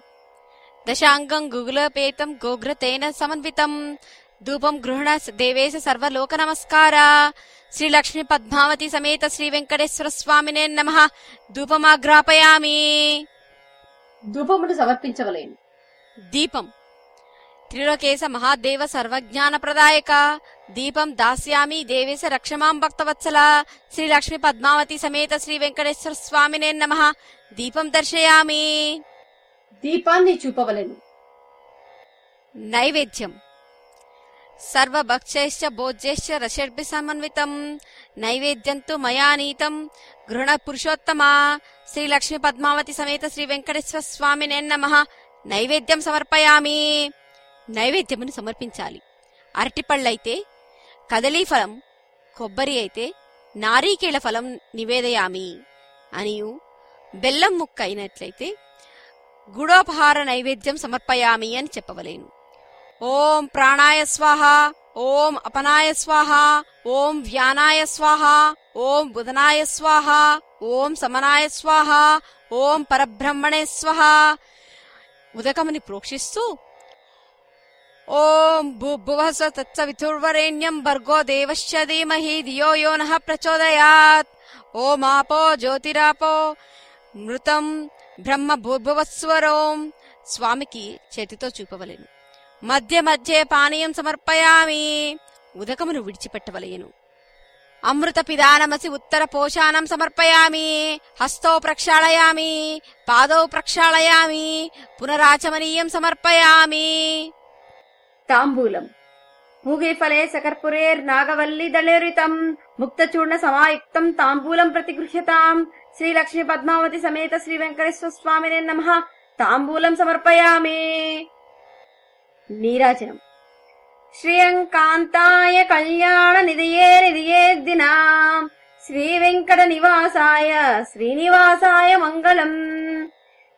దశాంగం గుగులపేతం గోఘ్రతేన సమన్వితం. ధూపం గృహణ దేవేశ సర్వలోక నమస్కార. శ్రీ లక్ష్మీ పద్మావతి సమేత శ్రీ వెంకటేశ్వర స్వామినే నమ. ధూపమాగ్రాపయామి. ధూపమును సమర్పించవలేను. దీపం. త్రిలోకేశ మహాదేవ సర్వజ్ఞాన ప్రదాయక. దీపం దాస్యామి దేవేశ రక్షమాం భక్తవత్సల. శ్రీ లక్ష్మీ పద్మావతి సమేత శ్రీ వెంకటేశ్వర స్వామినే నమ. దీపం దర్శయామి. దీపాన్ని చూపవలను. నైవేద్యం. సర్వభక్షైశ్చ భోజ్యశ్చ రషడ్భి సమన్వితం. నైవేద్యం తు మయా నీతం. గృహణ పురుషోత్తమ శ్రీ లక్ష్మీ పద్మావతి సమేత శ్రీ వెంకటేశ్వర స్వామినే నమ. నైవేద్యం సమర్పయామి. నైవేద్యమును సమర్పించాలి. అరటిపళ్ళైతే కదలీ ఫలం కొబ్బరి అయితే నారీకేళ ఫలం నివేదయామి. అనియు బెల్లం ముక్క అయినట్లయితే గుడోపహార నైవేద్యం సమర్పయామి అని చెప్పవలేను. ఓం ప్రాణాయ స్వాహ ఓం అపనాయ స్వాహ ఓం వ్యానాయ స్వాహ ఓం బుధనాయ స్వాహ ఓం సమనాయ స్వాహ ఓం పరబ్రహ్మణే స్వాహ. ఉదకముని ప్రోక్షిస్తూ ఓం భూభువస్వ తత్సవితుర్వరేణ్యం భర్గో దేవశ్చ ధీమహి ధియో యో నః ప్రచోదయాత్ ఓమాపో జ్యోతిరాపో మృతం బ్రహ్మ భూర్భువస్వరోం స్వామికి చేతితో చూపవలెను. మధ్య మధ్య పానీయం సమర్పయామి. ఉదకమును విడిచిపెట్టవలయను అమృత పిదానమసి ఉత్తర పోషాణం సమర్పయామి. హస్తో ప్రక్షాళయామి. పాదౌ ప్రక్షాళయామి. పునరాచమనీయం సమర్పయామి. తాంబూలం. పూగీఫలే సకర్పురేర్నాగవల్లి దళేరితం. ముక్తచూర్ణ సమాయుక్తం తాంబూలం ప్రతిగృహ్యతాం. శ్రీ లక్ష్మీ పద్మావతి సమేత శ్రీ వెంకటేశ్వర స్వామినే నమ. తాంబూలం సమర్పయామే. నీరాజనం. శ్రియంకాంతాయ కళ్యాణ నిధియే నిధియే దినా. శ్రీ వెంకట నివాసాయ శ్రీనివాసాయ మంగళం.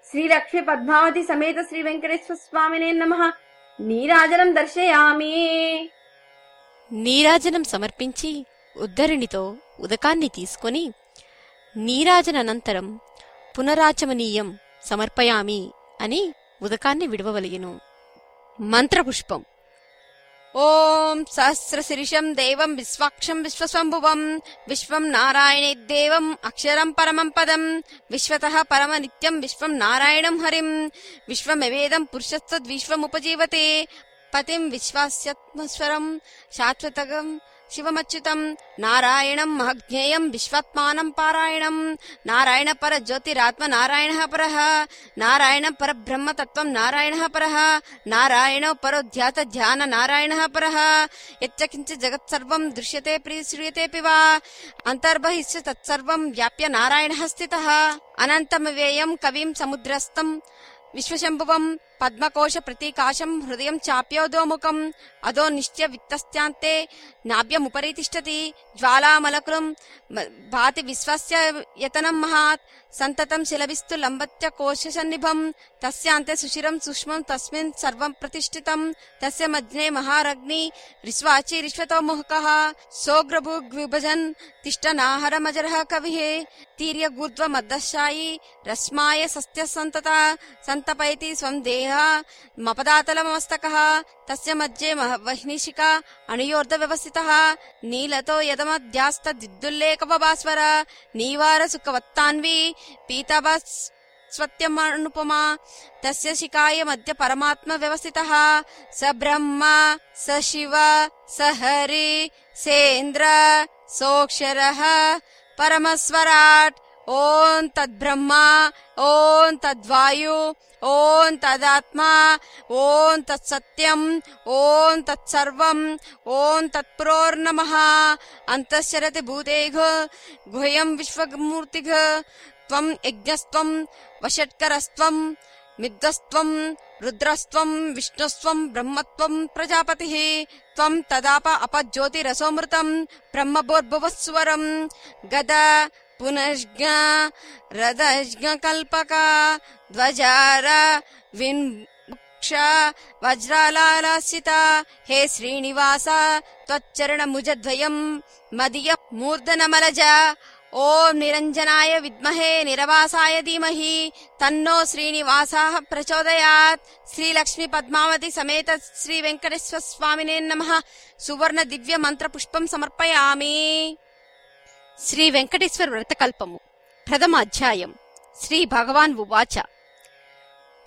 శ్రీ లక్ష్మి పద్మావతి సమేత శ్రీ వెంకటేశ్వర స్వామినే నమ. నీరాజనం దర్శయామి. నీరాజనం సమర్పించి ఉద్ధరిణితో ఉదకాన్ని తీసుకొని నీరాజననంతరం పునరాచమనీయం సమర్పయామి అని ఉదకాన్ని విడవవలయను. మంత్రపుష్పం. ఓం సహస్రశిరిషం దేవం విశ్వాక్షం విశ్వసంభువం విశ్వం నారాయణేద్దేవం అక్షరం పరమం పదం విశ్వత పరమ నిత్యం విశ్వం నారాయణం హరిం విశ్వమవేదం పురుషస్తద్విశ్వముపజీవతే పతిం విశ్వాస్యత్మస్వరం శాశ్వతగం శివమచ్యుతం నారాయణం మహజ్ఞేయం విశ్వాత్మానం పారాయణం. నారాయణ పర జ్యోతిరాత్మ నారాయణ పర. నారాయణ పరబ్రహ్మ తత్వం నారాయణ పర. నారాయణ పరో ధ్యాత ధ్యాన నారాయణ పర. యచ్చకించి జగత్సర్వం దృశ్యతే ప్రియశ్రూయతే పివా. అంతర్బహిష్య తత్సర్వం వ్యాప్య నారాయణ స్థిత. అనంతమవ్యయం కవిం సముద్రస్థం. విశ్వశంభువం పద్మకోశ ప్రతీకాశం హృదయం చాప్యోదోముఖం అదో నిశ్చయ విత్తస్యాంతే నాభ్యముపరి తిష్టతి జ్వాలామలకులం మ- భాతి విశ్వస్య యతనం మహాత్ సంతతం శిలభిస్తు లంబత్య కోశ సన్నిభం తస్యాంతే సుశిరం సూక్ష్మం తస్మిన్ సర్వం ప్రతిష్ఠితం తస్య మధ్యే మహారగ్ని రిష్వాచి రిష్వతో ముహకః సోగ్రభుగ్ విభజన్ తిష్టనాహరమజరః కవిః తీర్య గూర్ధ్వ మద్దశాయి రస్మాయ సస్య సంతత సంతపైతి స్వం దేహ मपदातलमस्तकः तस्य मध्ये वह्निशिका अणुयोर्धव्यवस्थितः नीलतो यदमध्यास्तदिदुल्लेखबास्वर नीवार सुखवत्तान्वी पीतबसत्यमनुपमा तस्य शिकाय मध्य परमात्मव्यवस्थितः स ब्रह्म स शिव स हरि सेन्द्र सोऽक्षरः परमस्वराट् ॐ तद्ब्रह्मा ॐ तद्वायु ॐ तदात्मा ॐ तत्सत्यम् ॐ तत्सर्वम् ॐ तत्प्रोर्नमः अन्तःशरतिभूतेघ गुह्यम् विश्वमूर्तिघ त्वम् यज्ञस्त्वम् वषट्करस्त्वम् विद्वस्त्वम् रुद्रस्त्वम् विष्णुस्त्वम् ब्रह्मत्वम् प्रजापतिः। त्वम् तदाप अपज्योतिरसोमृतम् ब्रह्मभोद्भुवत्स्वरम् गद पुनज्ञदज्ञकल्पक्रालासिता हे श्रीनिवास त्वच्चरणमुजद्वयम् मदीय मूर्धनमलज। ॐ निरञ्जनाय विद्महे निरवासाय धीमहि तन्नो श्रीनिवासाः प्रचोदयात्। श्रीलक्ष्मिपद्मावतीसमेत श्रीवेङ्कटेश्वरस्वामिने नमः। सुवर्णदिव्यमन्त्रपुष्पम् समर्पयामि। శ్రీ వెంకటేశ్వర వ్రతకల్పము ప్రథమ అధ్యాయం. శ్రీ భగవాన్ ఉవాచ.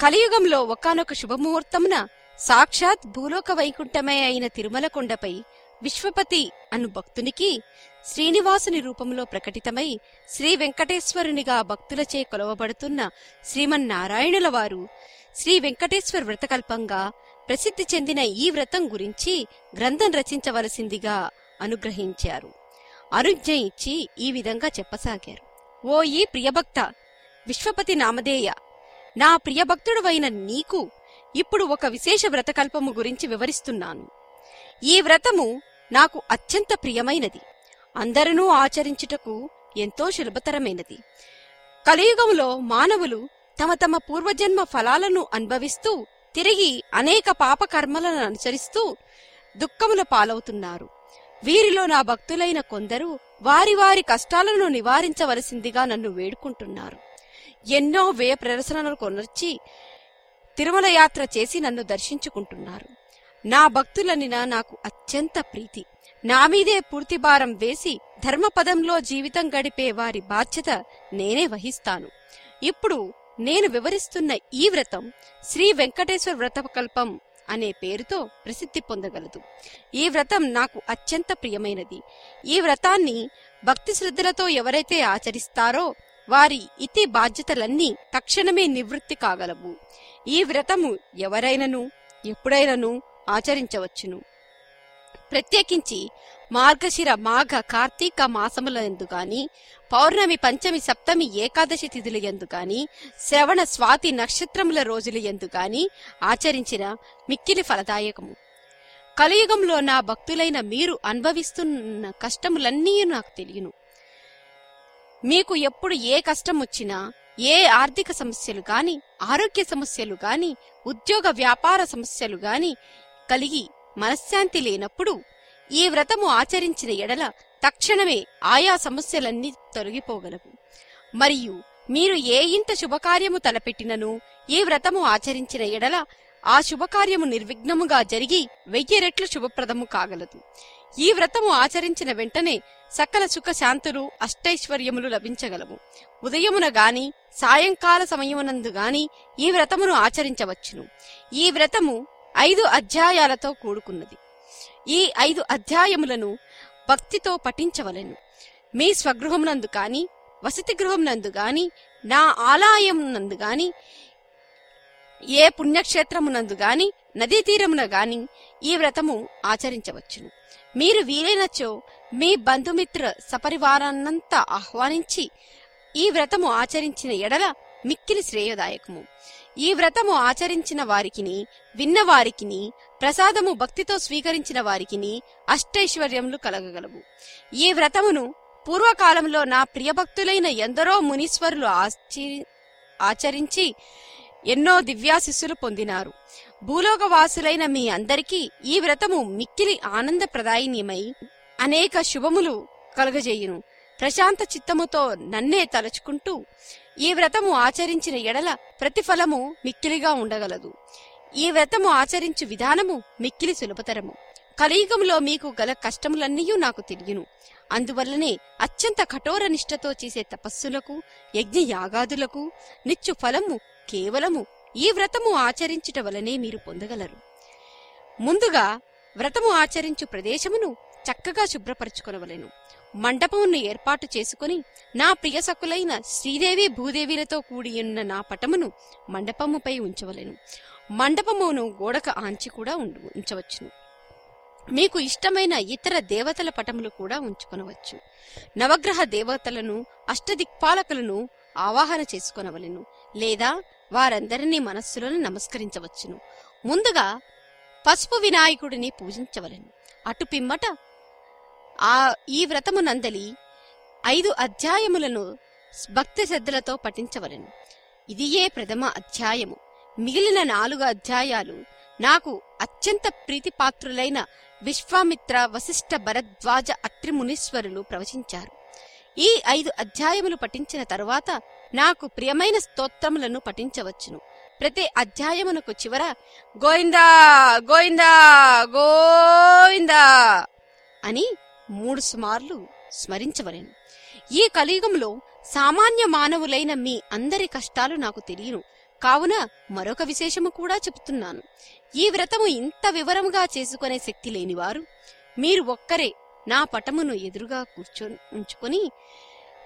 కలియుగంలో ఒకానొక శుభముహూర్తమున సాక్షాత్ భూలోక వైకుంఠమే అయిన తిరుమల కొండపై విశ్వపతి అను భక్తునికి శ్రీనివాసుని రూపంలో ప్రకటితమై శ్రీ వెంకటేశ్వరునిగా భక్తులచే కొలవబడుతున్న శ్రీమన్నారాయణుల వారు శ్రీ వెంకటేశ్వర వ్రతకల్పంగా ప్రసిద్ధి చెందిన ఈ వ్రతం గురించి గ్రంథం రచించవలసిందిగా అనుగ్రహించారు. అనుజ్ఞయించి ఇచ్చి ఈ విధంగా చెప్పసాగారు. ఓ ఈ ప్రియభక్త విశ్వపతి నామధేయ నా ప్రియభక్తుడవైన నీకు ఇప్పుడు ఒక విశేష వ్రతకల్పము గురించి వివరిస్తున్నాను. ఈ వ్రతము నాకు అత్యంత ప్రియమైనది. అందరినూ ఆచరించుటకు ఎంతో సులభతరమైనది. కలియుగంలో మానవులు తమ తమ పూర్వజన్మ ఫలాలను అనుభవిస్తూ తిరిగి అనేక పాపకర్మలను అనుసరిస్తూ దుఃఖముల పాలవుతున్నారు. వీరిలో నా భక్తులైన కొందరు వారి వారి కష్టాలను నివారించవలసిందిగా నన్ను వేడుకుంటున్నారు. ఎన్నో వ్యయ ప్రదర్శనలు కొనర్చి తిరుమల యాత్ర చేసి నన్ను దర్శించుకుంటున్నారు. నా భక్తులనిన నాకు అత్యంత ప్రీతి. నా మీదే పూర్తి భారం వేసి ధర్మపదంలో జీవితం గడిపే వారి బాధ్యత నేనే వహిస్తాను. ఇప్పుడు నేను వివరిస్తున్న ఈ వ్రతం శ్రీ వెంకటేశ్వర వ్రతకల్పం అనే పేరుతో ప్రసిద్ధి పొందగలదు. ఈ వ్రతం నాకు అత్యంత ప్రియమైనది. ఈ వ్రతాన్ని భక్తి శ్రద్ధలతో ఎవరైతే ఆచరిస్తారో వారి ఇతి బాధ్యతలన్నీ తక్షణమే నివృత్తి కాగలవు. ఈ వ్రతము ఎవరైనను ఎప్పుడైనను ఆచరించవచ్చును. ప్రత్యేకించి మార్గశిర మాఘ కార్తీక మాసముల ఎందు గాని పౌర్ణమి పంచమి సప్తమి ఏకాదశి తిథుల ఎందు గాని శ్రవణ స్వాతి నక్షత్రముల రోజుల ఎందు గాని ఆచరించిన మిక్కిలి ఫలదాయకము. కలియుగంలో నా భక్తులైన మీరు అనుభవిస్తున్న కష్టములన్నీ నాకు తెలియను. మీకు ఎప్పుడు ఏ కష్టం వచ్చినా ఏ ఆర్థిక సమస్యలు గాని ఆరోగ్య సమస్యలు గాని ఉద్యోగ వ్యాపార సమస్యలు గాని కలిగి మనశ్శాంతి లేనప్పుడు ఈ వ్రతము ఆచరించిన ఎడల తక్షణమే ఆయా సమస్యలన్నీ తొలగిపోగలవు. మరియు మీరు ఏ ఇంత శుభకార్యము తలపెట్టినను ఈ వ్రతము ఆచరించిన ఎడల ఆ శుభకార్యము నిర్విఘ్నముగా జరిగి వెయ్యి రెట్లు శుభప్రదము కాగలదు. ఈ వ్రతము ఆచరించిన వెంటనే సకల సుఖ శాంతులు అష్టైశ్వర్యములు లభించగలవు. ఉదయమున గాని సాయంకాల సమయమునందు గాని ఈ వ్రతమును ఆచరించవచ్చును. ఈ వ్రతము ఐదు అధ్యాయాలతో కూడుకున్నది. ఈ ఐదు అధ్యాయములను భక్తితో పఠించవలెను. మీ స్వగృహమునందు కాని వసతి గృహమునందు గాని నా ఆలయమునందు గాని ఏ పుణ్యక్షేత్రమునందు గాని నదీ తీరమున గాని ఈ వ్రతము ఆచరించవచ్చును. మీరు వీలైనచో మీ బంధుమిత్ర సపరివారాన్నంతా ఆహ్వానించి ఈ వ్రతము ఆచరించిన ఎడల మిక్కిలి శ్రేయదాయకము. ఈ వ్రతము ఆచరించిన వారికిని విన్న వారికిని ప్రసాదము భక్తితో స్వీకరించిన వారికిని అష్టైశ్వర్యములు కలగగలవు. ఈ వ్రతమును పూర్వకాలంలో నా ప్రియభక్తులైన ఎందరో మునీశ్వరులు ఆచరించి ఎన్నో దివ్యాశిస్సులు పొందినారు. భూలోకవాసులైన మీ అందరికీ ఈ వ్రతము మిక్కిలి ఆనందప్రదాయినియమై అనేక శుభములు కలుగజేయును. ప్రశాంత చిత్తముతో నన్నే తలుచుకుంటూ ఈ వ్రతము ఆచరించిన ఎడల ప్రతిఫలము మిక్కిలిగా ఉండగలదు. ఈ వ్రతము ఆచరించు విధానము మిక్కిలి సులభతరము. కలియుగంలో మీకు గల కష్టములన్నీయూ నాకు తెలియను. అందువల్లనే అత్యంత కఠోర నిష్ఠతో చేసే తపస్సులకు యజ్ఞ యాగాదులకు నిత్యు ఫలము కేవలము ఈ వ్రతము ఆచరించుట వలనే మీరు పొందగలరు. ముందుగా వ్రతము ఆచరించు ప్రదేశమును చక్కగా శుభ్రపరచుకొనవలెను. మండపమును ఏర్పాటు చేసుకుని నా ప్రియసకులైన శ్రీదేవి భూదేవిలతో కూడియున్న నా పటమును మండపముపై ఉంచవలెను. మండపమును గోడక ఆంచి కూడా ఉంచవచ్చును. మీకు ఇష్టమైన ఇతర దేవతల పటములు కూడా ఉంచుకొనవచ్చు. నవగ్రహ దేవతలను అష్టదిక్పాలకులను ఆవాహన చేసుకొనవలెను లేదా వారందరినీ మనస్సులోనే నమస్కరించవచ్చును. ముందుగా పసుపు వినాయకుడిని పూజించవలెను. అటు పిమ్మట ఆ ఈ వ్రతము నందలి ఐదు అధ్యాయములను భక్తి శ్రద్ధలతో పఠించవలెను. ఇదియే ప్రథమ అధ్యాయము. మిగిలిన నాలుగు అధ్యాయాలు నాకు అత్యంత ప్రీతిపాత్రులైన విశ్వామిత్ర వశిష్ఠ భరద్వాజ అత్రిమునీశ్వరులు ప్రవచించారు. ఈ ఐదు అధ్యాయములు పఠించిన తరువాత నాకు ప్రియమైన స్తోత్రములను పఠించవచ్చును. ప్రతి అధ్యాయమునకు చివర గోయిందా గోయిందా గోయిందా అని మూడు సుమార్లు స్మరించవలెను. ఈ కలియుగంలో సామాన్య మానవులైన మీ అందరి కష్టాలు నాకు తెలియను. కావున మరొక విశేషము కూడా చెబుతున్నాను. ఈ వ్రతము ఇంత వివరముగా చేసుకునే శక్తి లేనివారు మీరు ఒక్కరే నా పటమును ఎదురుగా కూర్చొని ఉంచుకొని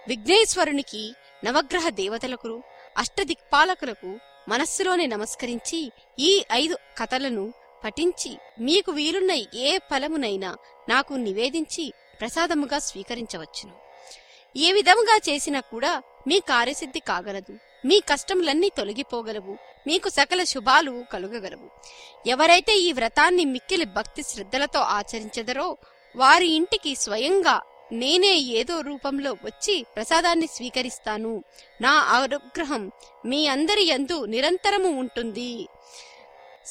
విఘ్నేశ్వరునికి నవగ్రహ దేవతలకు అష్టదిక్పాలకులకు మనస్సులోనే నమస్కరించి ఈ ఐదు కథలను పఠించి మీకు వీలున్న ఏ ఫలమునైనా నాకు నివేదించి ప్రసాదముగా స్వీకరించవచ్చును. ఏ విధముగా చేసినా కూడా మీ కార్యసిద్ధి కాగలదు. మీ కష్టములన్నీ తొలగిపోగలవు. మీకు సకల శుభాలు కలుగగలవు. ఎవరైతే ఈ వ్రతాన్ని మిక్కిలి భక్తి శ్రద్ధలతో ఆచరించెదరో వారి ఇంటికి స్వయంగా నేనే ఏదో రూపంలో వచ్చి ప్రసాదాన్ని స్వీకరిస్తాను. నా అనుగ్రహం మీ అందరి యందు నిరంతరము ఉంటుంది.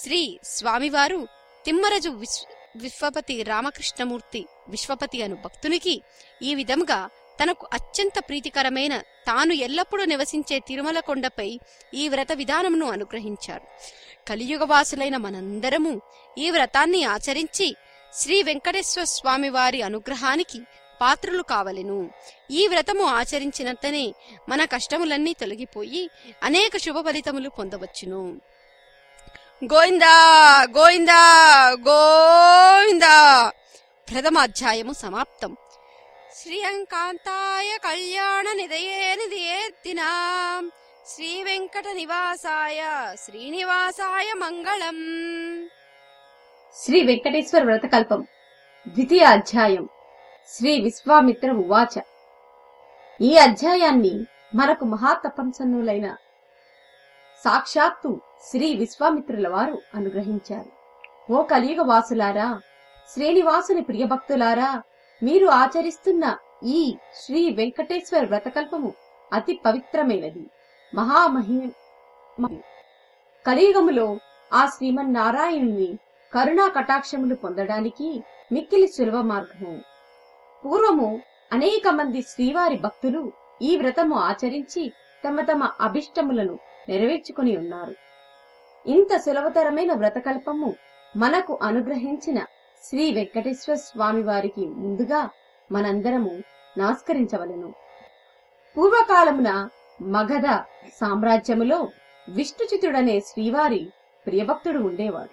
శ్రీ స్వామివారు తిమ్మరజు విశ్వ విశ్వపతి రామకృష్ణమూర్తి విశ్వపతి అను భక్తునికి ఈ విధముగా తనకు అత్యంత ప్రీతికరమైన తాను ఎల్లప్పుడూ నివసించే తిరుమల కొండపై ఈ వ్రత విధానమును అనుగ్రహించారు. కలియుగవాసులైన మనందరము ఈ వ్రతాన్ని ఆచరించి శ్రీ వెంకటేశ్వర స్వామి వారి అనుగ్రహానికి పాత్రులు కావలెను. ఈ వ్రతము ఆచరించినంతనే మన కష్టములన్నీ తొలగిపోయి అనేక శుభ ఫలితములు పొందవచ్చును. గోయిందా గోయిందా గోయిందా ప్రథమాధ్యాయము సమాప్తం. శ్రీయంకాంతాయ కళ్యాణ నిదయే నిదయేర్తినా శ్రీ వెంకట నివాసాయ శ్రీనివాసాయ మంగళం. శ్రీ వెంకటేశ్వర వ్రతకల్పం ద్వితీయ అధ్యాయం శ్రీ విశ్వామిత్ర ఉవాచ. ఈ అధ్యాయాన్ని మనకు మహాతపంసన్నులైన సాక్షాత్తు శ్రీ విశ్వామిత్రుల వారు అనుగ్రహించారు. ఓ కలియుగ వాసులారా శ్రీనివాసుని ప్రియభక్తులారా మీరు ఆచరిస్తున్న ఈ శ్రీ వెంకటేశ్వర వ్రతకల్పము అతి పవిత్రమైనది. మహామహి మహి- కలియుగములో ఆ శ్రీమన్నారాయణుని కరుణా కటాక్షములు పొందడానికి మిక్కిలి సులభ మార్గము. పూర్వము అనేక మంది శ్రీవారి భక్తులు ఈ వ్రతము ఆచరించి తమ తమ అభిష్టములను నెరవేర్చుకుని ఉన్నారు. ఇంత సులభతరమైన వ్రతకల్పము మనకు అనుగ్రహించిన శ్రీ వెంకటేశ్వర స్వామి వారికి ముందుగా మనందరము నమస్కరించవలెను. పూర్వకాలమున మగధ సామ్రాజ్యములో విష్ణుచితుడనే శ్రీవారి ప్రియభక్తుడు ఉండేవాడు.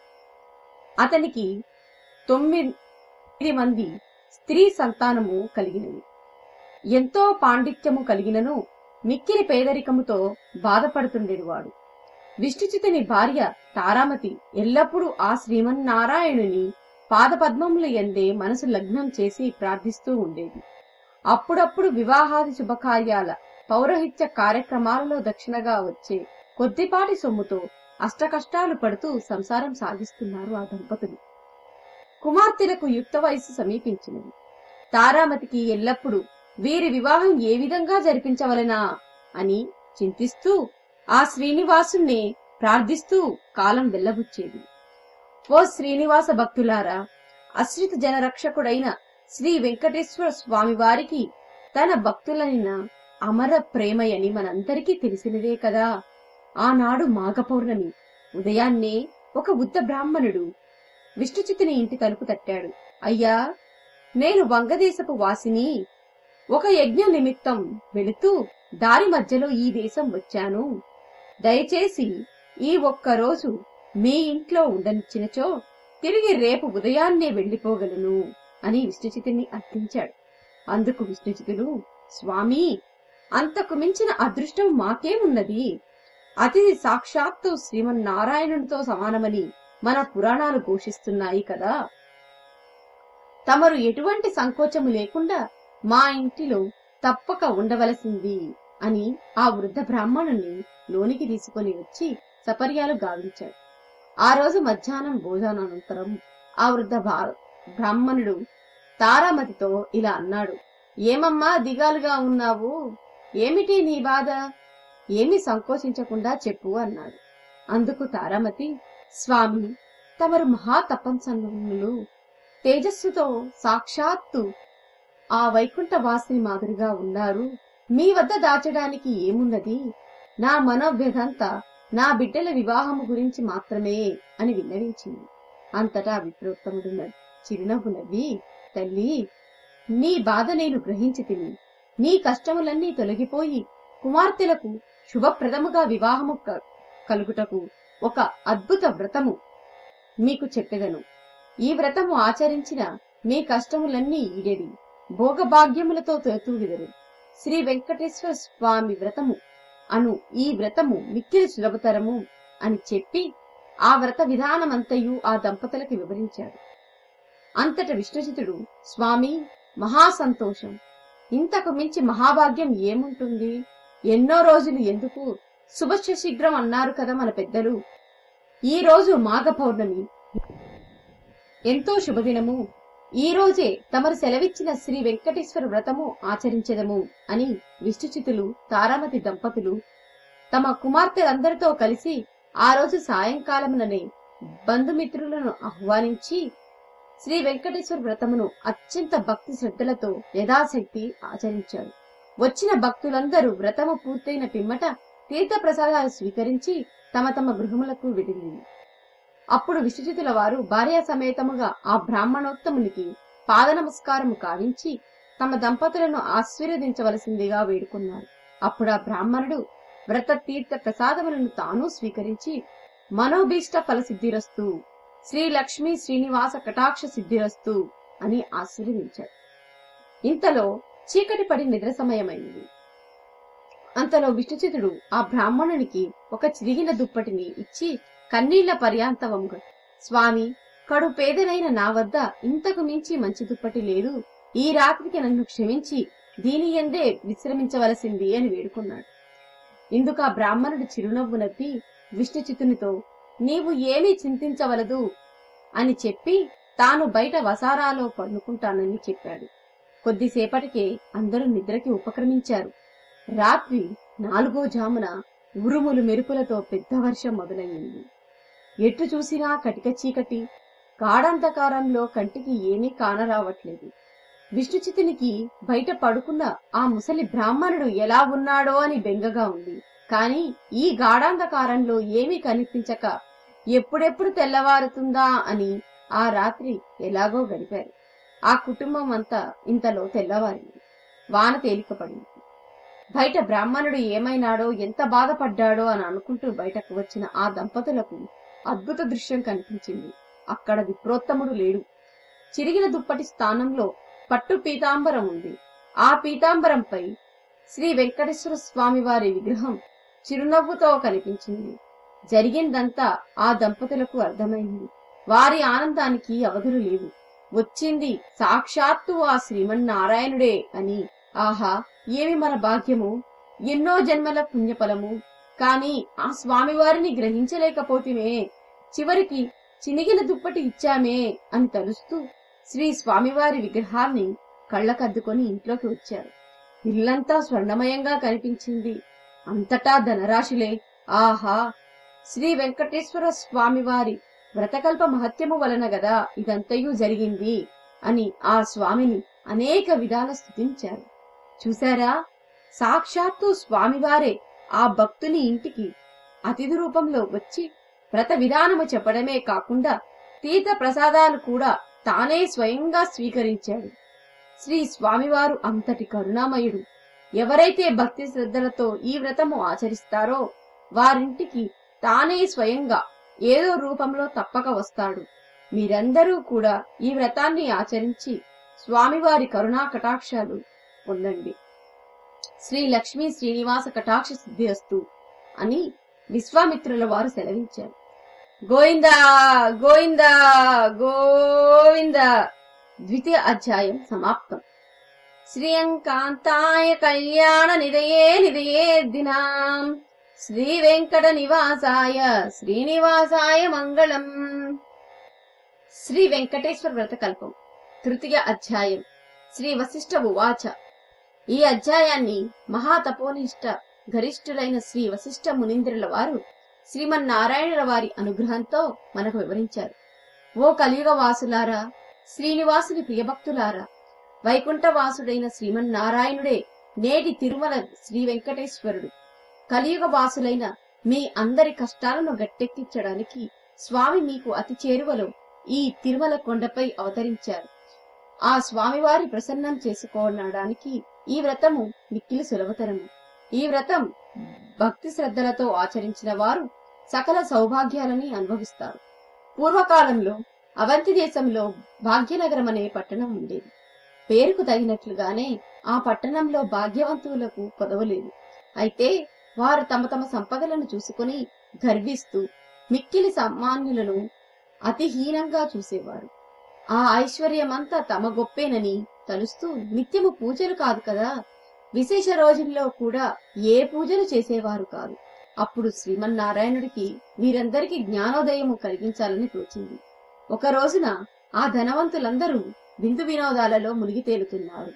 అతనికి తొమ్మిది మంది స్త్రీ సంతానము కలిగినవి. ఎంతో పాండిత్యము కలిగినను మిక్కిలి పేదరికముతో బాధపడుతుండేవాడు. విష్ణుచితుని భార్య తారామతి ఎల్లప్పుడూ ఆ శ్రీమన్నారాయణుని పాదపద్మముల ఎందే మనసు లగ్నం చేసి ప్రార్థిస్తూ ఉండేది. అప్పుడప్పుడు వివాహాది శుభకార్యాల పౌరహిత్య కార్యక్రమాలలో దక్షిణగా వచ్చే కొద్దిపాటి సొమ్ముతో అష్టకష్టాలు పడుతూ సంసారం సాగిస్తున్నారు ఆ దంపతులు. కుమార్తెలకు యుక్త వయస్సు సమీపించినది. తారామతికి ఎల్లప్పుడూ వీరి వివాహం ఏ విధంగా జరిపించవలనా అని చింతిస్తూ ఆ శ్రీనివాసుణ్ణి ప్రార్థిస్తూ కాలం వెళ్ళబుచ్చేది. ఓ శ్రీనివాస భక్తులారా అశ్రిత జనరక్షకుడైన శ్రీ వెంకటేశ్వర స్వామివారికి తన భక్తులైన అమర ప్రేమయని మనందరికీ తెలిసినదే కదా. ఆనాడు మాఘ పౌర్ణమి ఉదయాన్నే ఒక బుద్ధ బ్రాహ్మణుడు విష్ణుచితుని ఇంటి తలుపు తట్టాడు. అయ్యా నేను వంగదేశపు వాసిని ఒక యజ్ఞ నిమిత్తం వెళుతూ దారి మధ్యలో ఈ దేశం వచ్చాను. దయచేసి ఈ ఒక్క రోజు మీ ఇంట్లో ఉండనిచ్చినచో తిరిగి రేపు ఉదయాన్నే వెళ్ళిపోగలను అని విష్ణుచితుని అర్థించాడు. అందుకు విష్ణుచితుడు స్వామి అంతకు మించిన అదృష్టం మాకేమున్నది? అతిథి సాక్షాత్తు శ్రీమన్నారాయణునితో సమానమని మన పురాణాలు ఘోషిస్తున్నాయి కదా. తమరు ఎటువంటి సంకోచము లేకుండా మా ఇంటిలో తప్పక ఉండవలసింది అని ఆ వృద్ధ బ్రాహ్మణుని లోనికి తీసుకొని వచ్చి సపర్యాలు గావించాడు. ఆ రోజు మధ్యాహ్నం భోజనానంతరం ఆ వృద్ధ బ్రాహ్మణుడు తారామతితో ఇలా అన్నాడు. ఏమమ్మా దిగాలుగా ఉన్నావు? ఏమిటి నీ బాధ? ఏమి సంకోచించకుండా చెప్పు అన్నాడు. అందుకు తారామతి స్వామి తమరు మహా తపంసన్నులు తేజస్సుతో సాక్షాత్తు ఆ వైకుంఠ వాసిని మాదిరిగా ఉన్నారు. మీ వద్ద దాచడానికి ఏమున్నది నా మనోవ్యధంతా నా బిడ్డల వివాహము గురించి మాత్రమే అని విన్నవించింది. అంతటా విప్రోత్తముడు చిరునవ్వు నవ్వి తల్లి నీ బాధ నేను గ్రహించి తిని నీ కష్టములన్నీ తొలగిపోయి కుమార్తెలకు శుభప్రదముగా వివాహము క- కలుగుటకు ఒక అద్భుత వ్రతము మీకు చెప్పెదను. ఈ వ్రతము ఆచరించిన మీ కష్టములన్నీ ఈడేడి. భోగభాగ్యములతో తూగిదరు. శ్రీ వెంకటేశ్వర స్వామి వ్రతము అను ఈ వ్రతము మిక్కిలి సులభతరము అని చెప్పి ఆ వ్రత విధానమంతయు ఆ దంపతులకు వివరించాడు. అంతట విష్ణుచితుడు స్వామి మహాసంతోషం. ఇంతకు మించి మహాభాగ్యం ఏముంటుంది? ఎన్నో రోజులు ఎందుకు? శుభశ శీఘ్రం అన్నారు కదా మన పెద్దలు. ఈ రోజు మాఘ పౌర్ణమి. ఎంతో శుభదినము. ఈ రోజే తమరు సెలవిచ్చిన శ్రీ వెంకటేశ్వర వ్రతము ఆచరించెదము అని విష్ణుచితులు తారామతి దంపతులు తమ కుమార్తెలందరితో కలిసి ఆ రోజు సాయంకాలముననే బంధుమిత్రులను ఆహ్వానించి శ్రీ వెంకటేశ్వర వ్రతమును అత్యంత భక్తి శ్రద్ధలతో యథాశక్తి ఆచరించారు. వచ్చిన భక్తులందరూ వ్రతము పూర్తయిన పిమ్మట తీర్థ ప్రసాదాలు స్వీకరించి తమ తమ గృహములకు విడిలి అప్పుడు విశ్వజితుల వారు భార్య సమేతముగా ఆ బ్రాహ్మణోత్తమునికి పాద నమస్కారము కావించి తమ దంపతులను ఆశీర్వదించవలసిందిగా వేడుకున్నారు. అప్పుడు ఆ బ్రాహ్మణుడు వ్రత తీర్థ ప్రసాదములను తాను స్వీకరించి మనోభీష్ట ఫల సిద్ధిరస్తు శ్రీ లక్ష్మీ శ్రీనివాస కటాక్ష సిద్ధిరస్తు అని ఆశీర్వదించాడు. ఇంతలో చీకటి పడి నిద్ర సమయమైంది. అంతలో విష్ణుచితుడు ఆ బ్రాహ్మణునికి ఒక చిరిగిన దుప్పటిని ఇచ్చి కన్నీళ్ళ పర్యాంతవంగా. స్వామి కడు పేదనైన నా వద్ద ఇంతకు మించి మంచి దుప్పటి లేదు. ఈ రాత్రికి నన్ను క్షమించి దీని ఎందే విశ్రమించవలసింది అని వేడుకున్నాడు. ఇందుక బ్రాహ్మణుడు చిరునవ్వు నవ్వి విష్ణుచితునితో నీవు ఏమీ చింతించవలదు అని చెప్పి తాను బయట వసారాలో పడుకుంటానని చెప్పాడు. కొద్దిసేపటికే అందరూ నిద్రకి ఉపక్రమించారు. రాత్రి నాలుగో జామున ఉరుములు మెరుపులతో పెద్ద వర్షం మొదలయ్యింది. ఎట్టు చూసినా కటిక చీకటి. గాఢంధకారంలో కంటికి ఏమీ కానరావట్లేదు. విష్ణుచితునికి బయట పడుకున్న ఆ ముసలి బ్రాహ్మణుడు ఎలా ఉన్నాడో అని బెంగగా ఉంది. కాని ఈ గాఢాంధకారంలో ఏమీ కనిపించక ఎప్పుడెప్పుడు తెల్లవారుతుందా అని ఆ రాత్రి ఎలాగో గడిపారు. ఆ కుటుంబం అంతా ఇంతలో తెల్లవారింది. వాన తేలికపడింది. బయట బ్రాహ్మణుడు ఏమైనాడో ఎంత బాధపడ్డాడో అని అనుకుంటూ బయటకు వచ్చిన ఆ దంపతులకు అద్భుత దృశ్యం కనిపించింది. అక్కడ విప్రోత్తముడు లేడు. చిరిగిన దుప్పటి స్థానంలో పట్టు పీతాంబరం ఉంది. ఆ పీతాంబరంపై శ్రీ వెంకటేశ్వర స్వామి వారి విగ్రహం చిరునవ్వుతో కనిపించింది. జరిగిందంతా ఆ దంపతులకు అర్థమైంది. వారి ఆనందానికి అవధులు లేవు. వచ్చింది సాక్షాత్తు ఆ శ్రీమన్నారాయణుడే అని. ఆహా ఏమి మన భాగ్యము? ఎన్నో జన్మల పుణ్యఫలము. కాని ఆ స్వామివారిని గ్రహించలేకపోతిమే. చివరికి చినిగిన దుప్పటి ఇచ్చామే అని తలుస్తూ శ్రీ స్వామివారి విగ్రహాన్ని కళ్ళకద్దుకొని ఇంట్లోకి వచ్చారు. ఇల్లంతా స్వర్ణమయంగా కనిపించింది. అంతటా ధనరాశులే. ఆహా! శ్రీ వెంకటేశ్వర స్వామివారి వ్రతకల్ప మహత్యము వలన గదా ఇదంతయు జరిగింది అని ఆ స్వామిని అనేక విధాల స్థుతించారు చూశారా? సాక్షాత్తు స్వామివారే ఆ భక్తుని ఇంటికి అతిథి రూపంలో వచ్చి వ్రత విధానము చెప్పడమే కాకుండా తీర్థ ప్రసాదాలు కూడా తానే స్వయంగా స్వీకరించాడు. శ్రీ స్వామివారు అంతటి కరుణామయుడు. ఎవరైతే భక్తి శ్రద్ధలతో ఈ వ్రతము ఆచరిస్తారో వారింటికి తానే స్వయంగా ఏదో రూపంలో తప్పక వస్తాడు. మీరందరూ కూడా ఈ వ్రతాన్ని ఆచరించి స్వామివారి కరుణా కటాక్షాలు పొందండి. శ్రీ లక్ష్మీ శ్రీనివాస కటాక్ష సిద్ధిరస్తు అని విశ్వామిత్రుల వారు సెలవించారు గోవిందా గోవింద గోవింద. ద్వితీయ అధ్యాయం సమాప్తం. శ్రీయంకాంతాయ కళ్యాణ నిదయే నిదయే దినాం. శ్రీ వెంకట నివాసాయ శ్రీనివాసాయ మంగళం. శ్రీ వెంకటేశ్వర వ్రతకల్పం తృతీయ అధ్యాయం. శ్రీ వశిష్ఠ ఉవాచ. ఈ అధ్యాయాన్ని మహాతపోనిష్ట గరిష్ఠులైన శ్రీ వశిష్ఠ మునీంద్రుల వారు శ్రీమన్నారాయణుల వారి అనుగ్రహంతో మనకు వివరించారు. ఓ కలియుగ వాసులారా శ్రీనివాసుని ప్రియభక్తులారా వైకుంఠవాసుడైన శ్రీమన్నారాయణుడే నేటి తిరుమల శ్రీ వెంకటేశ్వరుడు. కలియుగ వాసులైన మీ అందరి కష్టాలను గట్టెక్కించడానికి స్వామి మీకు అతి చేరువలో ఈ తిరుమల కొండపై అవతరించారు. ఆ స్వామివారి ప్రసన్నం చేసుకోవడానికి ఈ వ్రతము మిక్కిలి సులభతరము. ఈ వ్రతం భక్తి శ్రద్ధలతో ఆచరించిన వారు సకల సౌభాగ్యాలని అనుభవిస్తారు. పూర్వకాలంలో అవంతి దేశంలో భాగ్యనగరం అనే పట్టణం ఉండేది. పేరుకు తగినట్లుగానే ఆ పట్టణంలో భాగ్యవంతులకు కొదవలేదు. అయితే వారు తమ తమ సంపదలను చూసుకుని గర్విస్తూ మిక్కిలి సామాన్యులను అతిహీనంగా చూసేవారు. ఆ ఐశ్వర్యమంతా తమ గొప్పేనని తలుస్తూ నిత్యము పూజలు కాదు కదా విశేష రోజుల్లో కూడా ఏ పూజలు చేసేవారు కాదు. అప్పుడు శ్రీమన్నారాయణుడికి వీరందరికీ జ్ఞానోదయము కలిగించాలని తోచింది. ఒక రోజున ఆ ధనవంతులందరూ విందు వినోదాలలో మునిగి తేలుతున్నారు.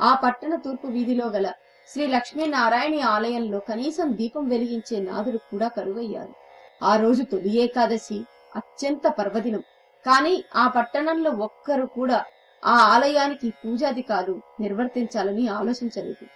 ఆ పట్టణ తూర్పు వీధిలో గల శ్రీ లక్ష్మీనారాయణి ఆలయంలో కనీసం దీపం వెలిగించే నాదులు కూడా కరువయ్యారు. ఆ రోజు తొలి ఏకాదశి అత్యంత పర్వదినం. కాని ఆ పట్టణంలో ఒక్కరు కూడా ఆ ఆలయానికి పూజాధికారులు నిర్వర్తించాలని ఆలోచించలేదు.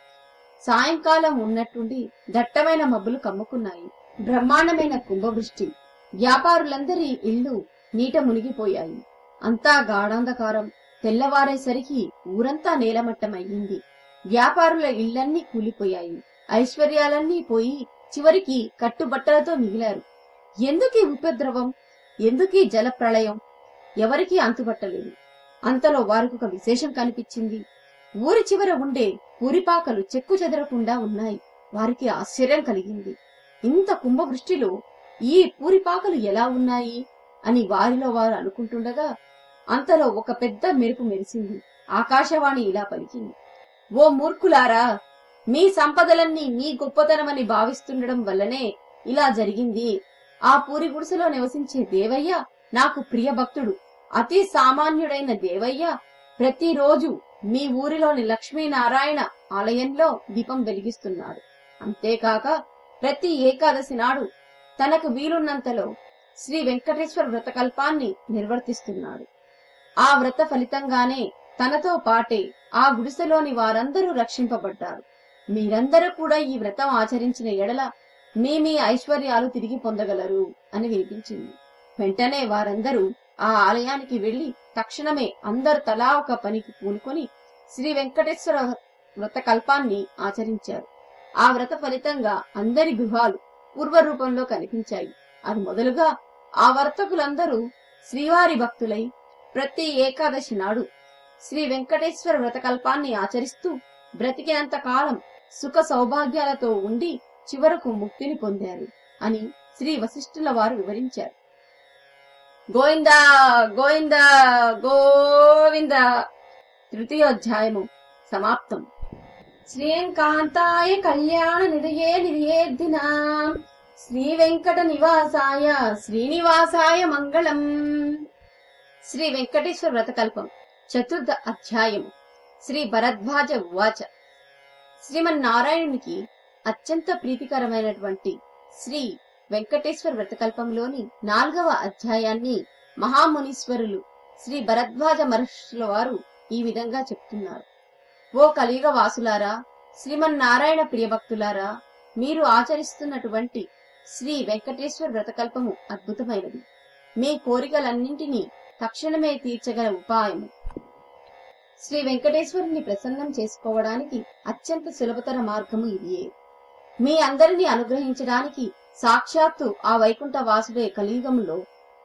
సాయంకాలం ఉన్నట్టుండి దట్టమైన మబ్బులు కమ్ముకున్నాయి. బ్రహ్మాండమైన కుంభవృష్టి. వ్యాపారులందరి ఇళ్ళు నీట మునిగిపోయాయి. అంతా గాఢాంధకారం. తెల్లవారేసరికి ఊరంతా నేలమట్టమయ్యింది. వ్యాపారుల ఇళ్ళన్నీ కూలిపోయాయి. ఐశ్వర్యాలన్నీ పోయి చివరికి కట్టుబట్టలతో మిగిలారు. ఎందుకీ ఉపద్రవం? ఎందుకీ జల ప్రళయం ఎవరికీ అంతుబట్టలేదు. అంతలో వారికి ఒక విశేషం కనిపించింది. ఊరి చివర ఉండే పూరిపాకలు చెక్కు చెదరకుండా ఉన్నాయి. వారికి ఆశ్చర్యం కలిగింది. ఇంత కుంభవృష్టిలో ఈ పూరిపాకలు ఎలా ఉన్నాయి? అని వారిలో వారు అనుకుంటుండగా అంతలో ఒక పెద్ద మెరుపు మెరిసింది. ఆకాశవాణి ఇలా పలికింది. ఓ మూర్ఖులారా మీ సంపదలన్నీ మీ గొప్పతనమని భావిస్తుండడం వల్లనే ఇలా జరిగింది. ఆ పూరి గుడిసెలో నివసించే దేవయ్య నాకు ప్రియ భక్తుడు అతి సామాన్యుడైన దేవయ్య ప్రతిరోజు మీ ఊరిలోని లక్ష్మీనారాయణ ఆలయంలో దీపం వెలిగిస్తున్నాడు. అంతేకాక ప్రతి ఏకాదశి నాడు తనకు వీలున్నంతలో శ్రీ వెంకటేశ్వర వ్రతకల్పాన్ని నిర్వర్తిస్తున్నాడు. ఆ వ్రత ఫలితంగానే తనతో పాటే ఆ గుడిసెలోని వారందరూ రక్షింపబడ్డారు. మీరందరూ కూడా ఈ వ్రతం ఆచరించిన ఎడల మీ మీ ఐశ్వర్యాలు తిరిగి పొందగలరు అని వినిపించింది. వెంటనే వారందరూ ఆ ఆలయానికి వెళ్ళి తక్షణమే అందరు తలా ఒక పనికి పూనుకొని శ్రీ వెంకటేశ్వర వ్రత కల్పాన్ని ఆచరించారు. ఆ వ్రత ఫలితంగా అందరి గృహాలు పూర్వ రూపంలో కనిపించాయి. అది మొదలుగా ఆ వర్తకులందరూ శ్రీవారి భక్తులై ప్రతి ఏకాదశి నాడు శ్రీ వెంకటేశ్వర వ్రతకల్పాన్ని ఆచరిస్తూ బ్రతికినంత కాలం సుఖ సౌభాగ్యాలతో ఉండి చివరకు ముక్తిని పొందారు అని శ్రీ వశిష్ఠుల వారు వివరించారు. గోవింద గోవింద గోవింద. తృతీయోధ్యాయము సమాప్తం. శ్రీకాంతాయ కళ్యాణ నిరయే నిధయేర్దినా శ్రీ వెంకట నివాసాయ శ్రీనివాసాయ మంగళం. శ్రీ వెంకటేశ్వర వ్రతకల్పం. చతుర్థ అధ్యాయము శ్రీ భరద్వాజ ఉవాచ. శ్రీమన్నారాయణునికి అత్యంత ప్రీతికరమైనటువంటి శ్రీ వెంకటేశ్వర వ్రతకల్పంలోని నాలుగవ అధ్యాయాన్ని మహామునీశ్వరులు శ్రీ భరద్వాజ మహర్షుల వారు ఈ విధంగా చెప్తున్నారు. ఓ కలియుగ వాసులారా శ్రీమన్నారాయణ ప్రియభక్తులారా మీరు ఆచరిస్తున్నటువంటి శ్రీ వెంకటేశ్వర వ్రతకల్పము అద్భుతమైనది. మీ కోరికలన్నింటినీ తక్షణమే తీర్చగల ఉపాయము. శ్రీ వెంకటేశ్వరుని ప్రసన్నం చేసుకోవడానికి అత్యంత సులభతర మార్గము ఇదియే. మీ అందరినీ అనుగ్రహించడానికి సాక్షాత్తు ఆ వైకుంఠ వాసుడే కలియుగంలో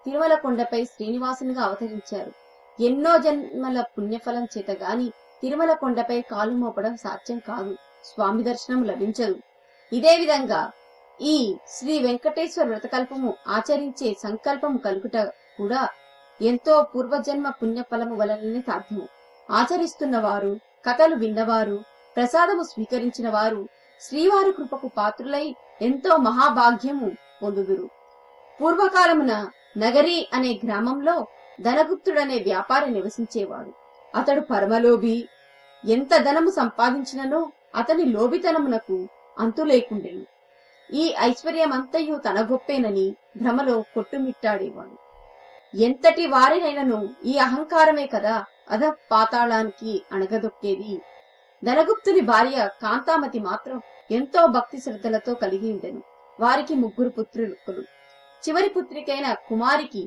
తిరుమల కొండపై శ్రీనివాసునిగా అవతరించారు. ఎన్నో జన్మల పుణ్యఫలం చేత గాని తిరుమల కొండపై కాలు మోపడం సాధ్యం కాదు. స్వామి దర్శనం లభించదు. ఇదే విధంగా ఈ శ్రీ వెంకటేశ్వర వ్రతకల్పము ఆచరించే సంకల్పము కలుగుట కూడా ఎంతో పూర్వజన్మ పుణ్యఫలము వలననే సాధ్యము. ఆచరిస్తున్న వారు కథలు విన్నవారు ప్రసాదము స్వీకరించిన వారు శ్రీవారి కృపకు పాత్రులై ఎంతో మహాభాగ్యము పొందుదురు. పూర్వకాలమున నగరి అనే గ్రామంలో ధనగుప్తుడనే వ్యాపారి నివసించేవాడు. అతడు పరమలోభి ఎంత ధనము సంపాదించిననో అతని లోభితనమునకు అంతు లేకుండెను. ఈ ఐశ్వర్యమంతయు తన గొప్పేనని భ్రమలో కొట్టుమిట్టాడేవాడు. ఎంతటి వారినైనను ఈ అహంకారమే కదా అధ పాతాళానికి అణగదొక్కేది. ధనగుప్తుని భార్య కాంతామతి మాత్రం ఎంతో భక్తి శ్రద్ధలతో కలిగి ఉండెను. వారికి ముగ్గురు పుత్రులు చివరి పుత్రికైన కుమారికి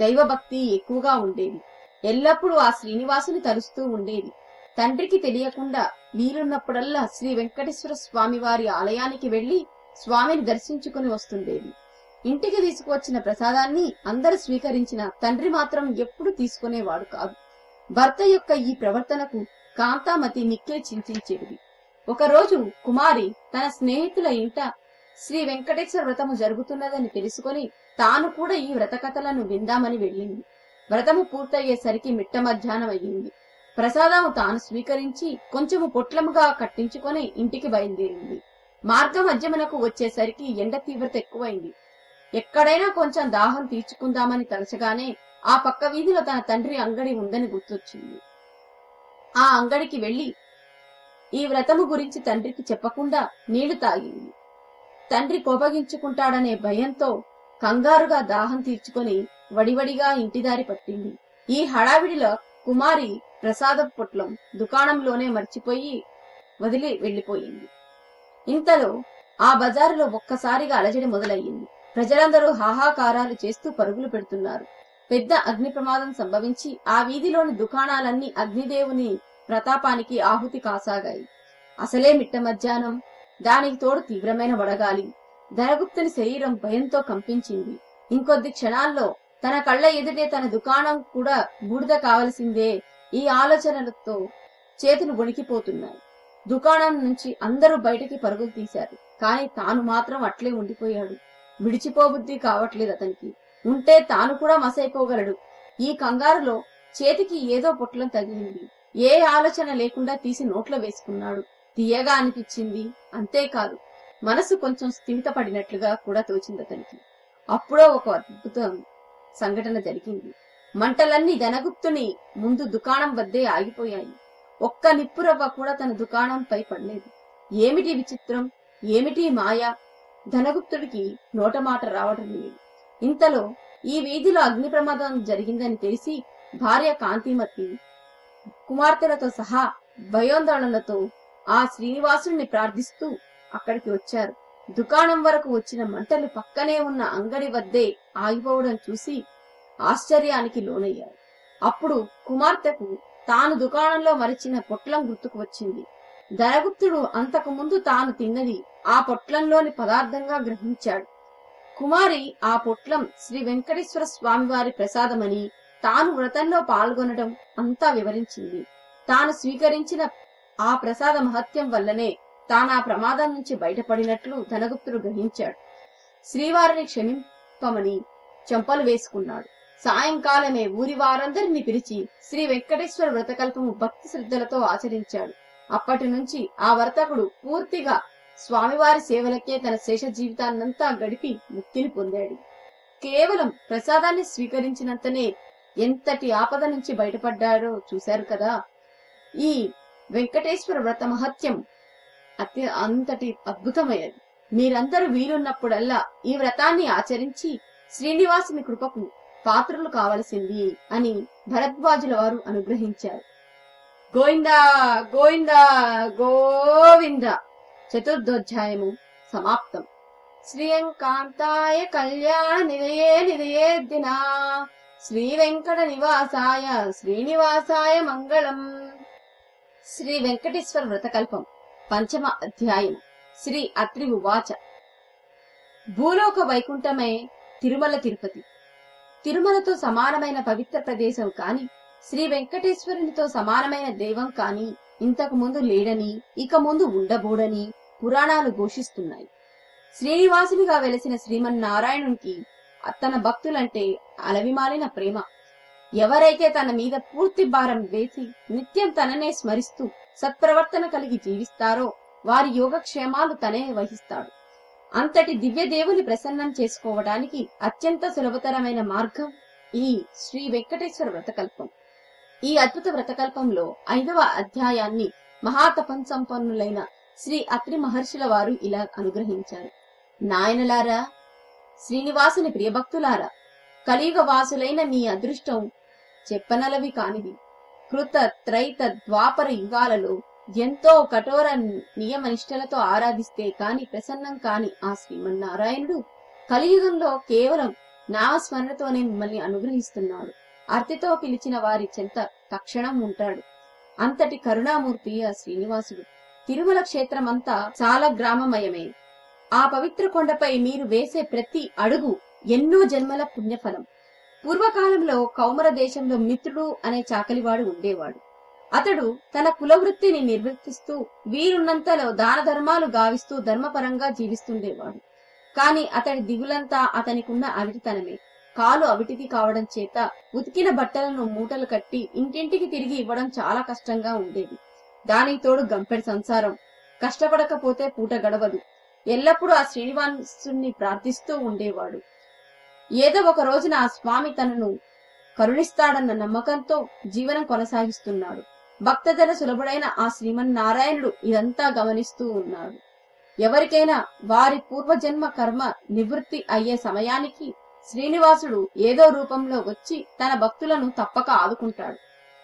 దైవభక్తి ఎక్కువగా ఉండేది. ఎల్లప్పుడూ ఆ శ్రీనివాసుని తలుస్తూ ఉండేది. తండ్రికి తెలియకుండా వీలున్నప్పుడల్లా శ్రీ వెంకటేశ్వర స్వామి వారి ఆలయానికి వెళ్ళి స్వామిని దర్శించుకుని వస్తుండేది. ఇంటికి తీసుకువచ్చిన ప్రసాదాన్ని అందరు స్వీకరించిన తండ్రి మాత్రం ఎప్పుడు తీసుకునేవాడు కాదు. భర్త యొక్క ఈ ప్రవర్తనకు కాంతామతి మిక్కిలి చింతించేది. ఒకరోజు కుమారి తన స్నేహితుల ఇంట శ్రీ వెంకటేశ్వర వ్రతము జరుగుతున్నదని తెలుసుకొని తాను కూడా ఈ వ్రత కథలను విందామని వెళ్ళింది. వ్రతము పూర్తయ్యేసరికి మిట్ట మధ్యాహ్నం అయ్యింది. ప్రసాదము తాను స్వీకరించి కొంచెము పొట్లముగా కట్టించుకొని ఇంటికి బయలుదేరింది. మార్గ మధ్యమునకు వచ్చేసరికి ఎండ తీవ్రత ఎక్కువైంది. ఎక్కడైనా కొంచెం దాహం తీర్చుకుందామని తలచగానే ఆ పక్క వీధిలో తన తండ్రి అంగడి ఉందని గుర్తొచ్చింది. ఆ అంగడికి వెళ్ళి ఈ వ్రతము గురించి తండ్రికి చెప్పకుండా నీళ్ళు తాగింది తండ్రి కోపగించుకుంటాడనే భయంతో కంగారుగా దాహం తీర్చుకొని వడివడిగా ఇంటిదారి పట్టింది. ఈ హడావిడిలో కుమారి ప్రసాద పొట్లం దుకాణంలోనే మర్చిపోయి వదిలి వెళ్ళిపోయింది ఇంతలో ఆ బజారులో ఒక్కసారిగా అలజడి మొదలయ్యింది. ప్రజలందరూ హాహాకారాలు చేస్తూ పరుగులు పెడుతున్నారు. పెద్ద అగ్ని ప్రమాదం సంభవించి ఆ వీధిలోని దుకాణాలన్నీ అగ్నిదేవుని ప్రతాపానికి ఆహుతి కాసాగాయి. అసలే మిట్ట మధ్యాహ్నం. దానికి తోడు తీవ్రమైన వడగాలి. ధనగుప్తుని శరీరం భయంతో కంపించింది. ఇంకొద్ది క్షణాల్లో తన కళ్ళ ఎదుటే తన దుకాణం కూడా బూడిద కావలసిందే ఈ ఆలోచనలతో చేతులు వణికిపోతున్నాయి. దుకాణం నుంచి అందరూ బయటికి పరుగులు తీశారు. కాని తాను మాత్రం అట్లే ఉండిపోయాడు. విడిచిపోబుద్ధి కావట్లేదు అతనికి. ఉంటే తాను కూడా మసైపోగలడు. ఈ కంగారులో చేతికి ఏదో పొట్లం తగిలింది. ఏ ఆలోచన లేకుండా తీసి నోట్లో వేసుకున్నాడు. తీయగా అనిపించింది. అంతేకాదు మనసు కొంచెం స్థిమితపడినట్లుగా కూడా తోచింది అతనికి. అప్పుడో ఒక అద్భుతం సంఘటన జరిగింది. మంటలన్నీ ధనగుప్తుని ముందు దుకాణం వద్దే ఆగిపోయాయి. ఒక్క నిప్పురవ్వ కూడా తన దుకాణంపై పడలేదు. ఏమిటి విచిత్రం? ఏమిటి మాయ? ధనగుప్తుడికి నోటమాట రావడం లేదు. ఇంతలో ఈ వీధిలో అగ్ని ప్రమాదం జరిగిందని తెలిసి భార్య కాంతిమతి కుమార్తెలతో సహా భయోందోళనలతో ఆ శ్రీనివాసుని ప్రార్థిస్తూ అక్కడికి వచ్చారు. దుకాణం వరకు వచ్చిన మంటలు పక్కనే ఉన్న అంగడి వద్దే ఆగిపోవడం చూసి ఆశ్చర్యానికి లోనయ్యారు. అప్పుడు కుమార్తెకు తాను దుకాణంలో మరిచిన పొట్లం గుర్తుకు వచ్చింది. ధనగుప్తుడు అంతకు ముందు తాను తిన్నది ఆ పొట్లంలోని పదార్థంగా గ్రహించాడు. కుమారి ఆ పొట్లం శ్రీ వెంకటేశ్వర స్వామి వారి ప్రసాదమని తాను వ్రతంలో పాల్గొనడం అంతా వివరించింది. తాను స్వీకరించిన ఆ ప్రసాద మహత్యం వల్లనే తాను ఆ ప్రమాదం నుంచి బయటపడినట్లు ధనగుప్తుడు గ్రహించాడు. శ్రీవారిని క్షమింపమని చెంపలు వేసుకున్నాడు. సాయంకాలమే ఊరి వారందరినీ పిలిచి శ్రీ వెంకటేశ్వర వ్రతకల్పము భక్తి శ్రద్ధలతో ఆచరించాడు. అప్పటి నుంచి ఆ వర్తకుడు పూర్తిగా స్వామివారి సేవలకే తన శేష జీవితాన్నంతా గడిపి ముక్తిని పొందాడు. కేవలం ప్రసాదాన్ని స్వీకరించినంతనే ఎంతటి ఆపద నుంచి బయటపడ్డాడో చూశారు కదా. ఈ వెంకటేశ్వర వ్రత మహత్యం అతి అంతటి అద్భుతమైనది. మీరందరూ వీలున్నప్పుడల్లా ఈ వ్రతాన్ని ఆచరించి శ్రీనివాసుని కృపకు పాత్రలు కావలసింది అని భరద్వాజుల వారు అనుగ్రహించారు. గోవిందా గోవిందా గోవింద. చతుర్థోధ్యాయము సమాప్తం. శ్రీయంకాంతాయ కళ్యాణ నిలయే నిలయే దినా. శ్రీ వెంకట నివాసాయ శ్రీనివాసాయ మంగళం. శ్రీ వెంకటేశ్వర వ్రతకల్పం పంచమ అధ్యాయం శ్రీ అత్రి ఉవాచ. భూలోక వైకుంఠమే తిరుమల తిరుపతి. తిరుమలతో సమానమైన పవిత్ర ప్రదేశం కాని శ్రీ వెంకటేశ్వరునితో సమానమైన దైవం కాని ఇంతకు ముందు లేడని ఇక ముందు ఉండబోడని పురాణాలు ఘోషిస్తున్నాయి. శ్రీనివాసునిగా వెలసిన శ్రీమన్నారాయణునికి తన భక్తులంటే అలవిమాలిన ప్రేమ. ఎవరైతే తన మీద పూర్తి భారం వేసి నిత్యం తననే స్మరిస్తూ సత్ప్రవర్తన కలిగి జీవిస్తారో వారి యోగక్షేమాలు తనే వహిస్తాడు. అంతటి దివ్య దేవుని ప్రసన్నం చేసుకోవడానికి అత్యంత సులభతరమైన మార్గం ఈ శ్రీ వెంకటేశ్వర వ్రతకల్పం. ఈ అద్భుత వ్రతకల్పంలో ఐదవ అధ్యాయాన్ని మహాతపం సంపన్నులైన శ్రీ అత్రి మహర్షుల వారు ఇలా అనుగ్రహించారు. నాయనలారా శ్రీనివాసుని ప్రియభక్తులారా కలియుగ వాసులైన మీ అదృష్టం చెప్పనలవి కానిది. కృత త్రైత ద్వాపర యుగాలలో ఎంతో కఠోర నియమ నిష్టలతో ఆరాధిస్తే కాని ప్రసన్నం కాని ఆ శ్రీమన్నారాయణుడు కలియుగంలో కేవలం నామస్మరణతోనే మిమ్మల్ని అనుగ్రహిస్తున్నాడు. అర్తితో పిలిచిన వారి చెంత తక్షణం ఉంటాడు. అంతటి కరుణామూర్తి ఆ శ్రీనివాసుడు. తిరుమల క్షేత్రమంతా చాలా గ్రామమయమే. ఆ పవిత్ర కొండపై మీరు వేసే ప్రతి అడుగు ఎన్నో జన్మల పుణ్యఫలం. పూర్వకాలంలో కౌమర దేశంలో మిత్రుడు అనే చాకలివాడు ఉండేవాడు. అతడు తన కులవృత్తిని నిర్వర్తిస్తూ వీరున్నంతలో దాన ధర్మాలు గావిస్తూ ధర్మపరంగా జీవిస్తుండేవాడు. కాని అతడి దిగులంతా అతనికున్న అవిటితనమే కాలు అవిటిది కావడం చేత ఉతికిన బట్టలను మూటలు కట్టి ఇంటింటికి తిరిగి ఇవ్వడం చాలా కష్టంగా ఉండేది. దానికి తోడు గంపెడి సంసారం. కష్టపడకపోతే పూట గడవదు. ఎల్లప్పుడూ ఆ శ్రీనివాసుని ప్రార్థిస్తూ ఉండేవాడు. ఏదో ఒక రోజున ఆ స్వామి తనను కరుణిస్తాడన్న నమ్మకంతో జీవనం కొనసాగిస్తున్నాడు. భక్తజన సులభుడైన ఆ శ్రీమన్నారాయణుడు ఇదంతా గమనిస్తూ ఉన్నాడు. ఎవరికైనా వారి పూర్వజన్మ కర్మ నివృత్తి అయ్యే సమయానికి శ్రీనివాసుడు ఏదో రూపంలో వచ్చి తన భక్తులను తప్పక ఆదుకుంటాడు.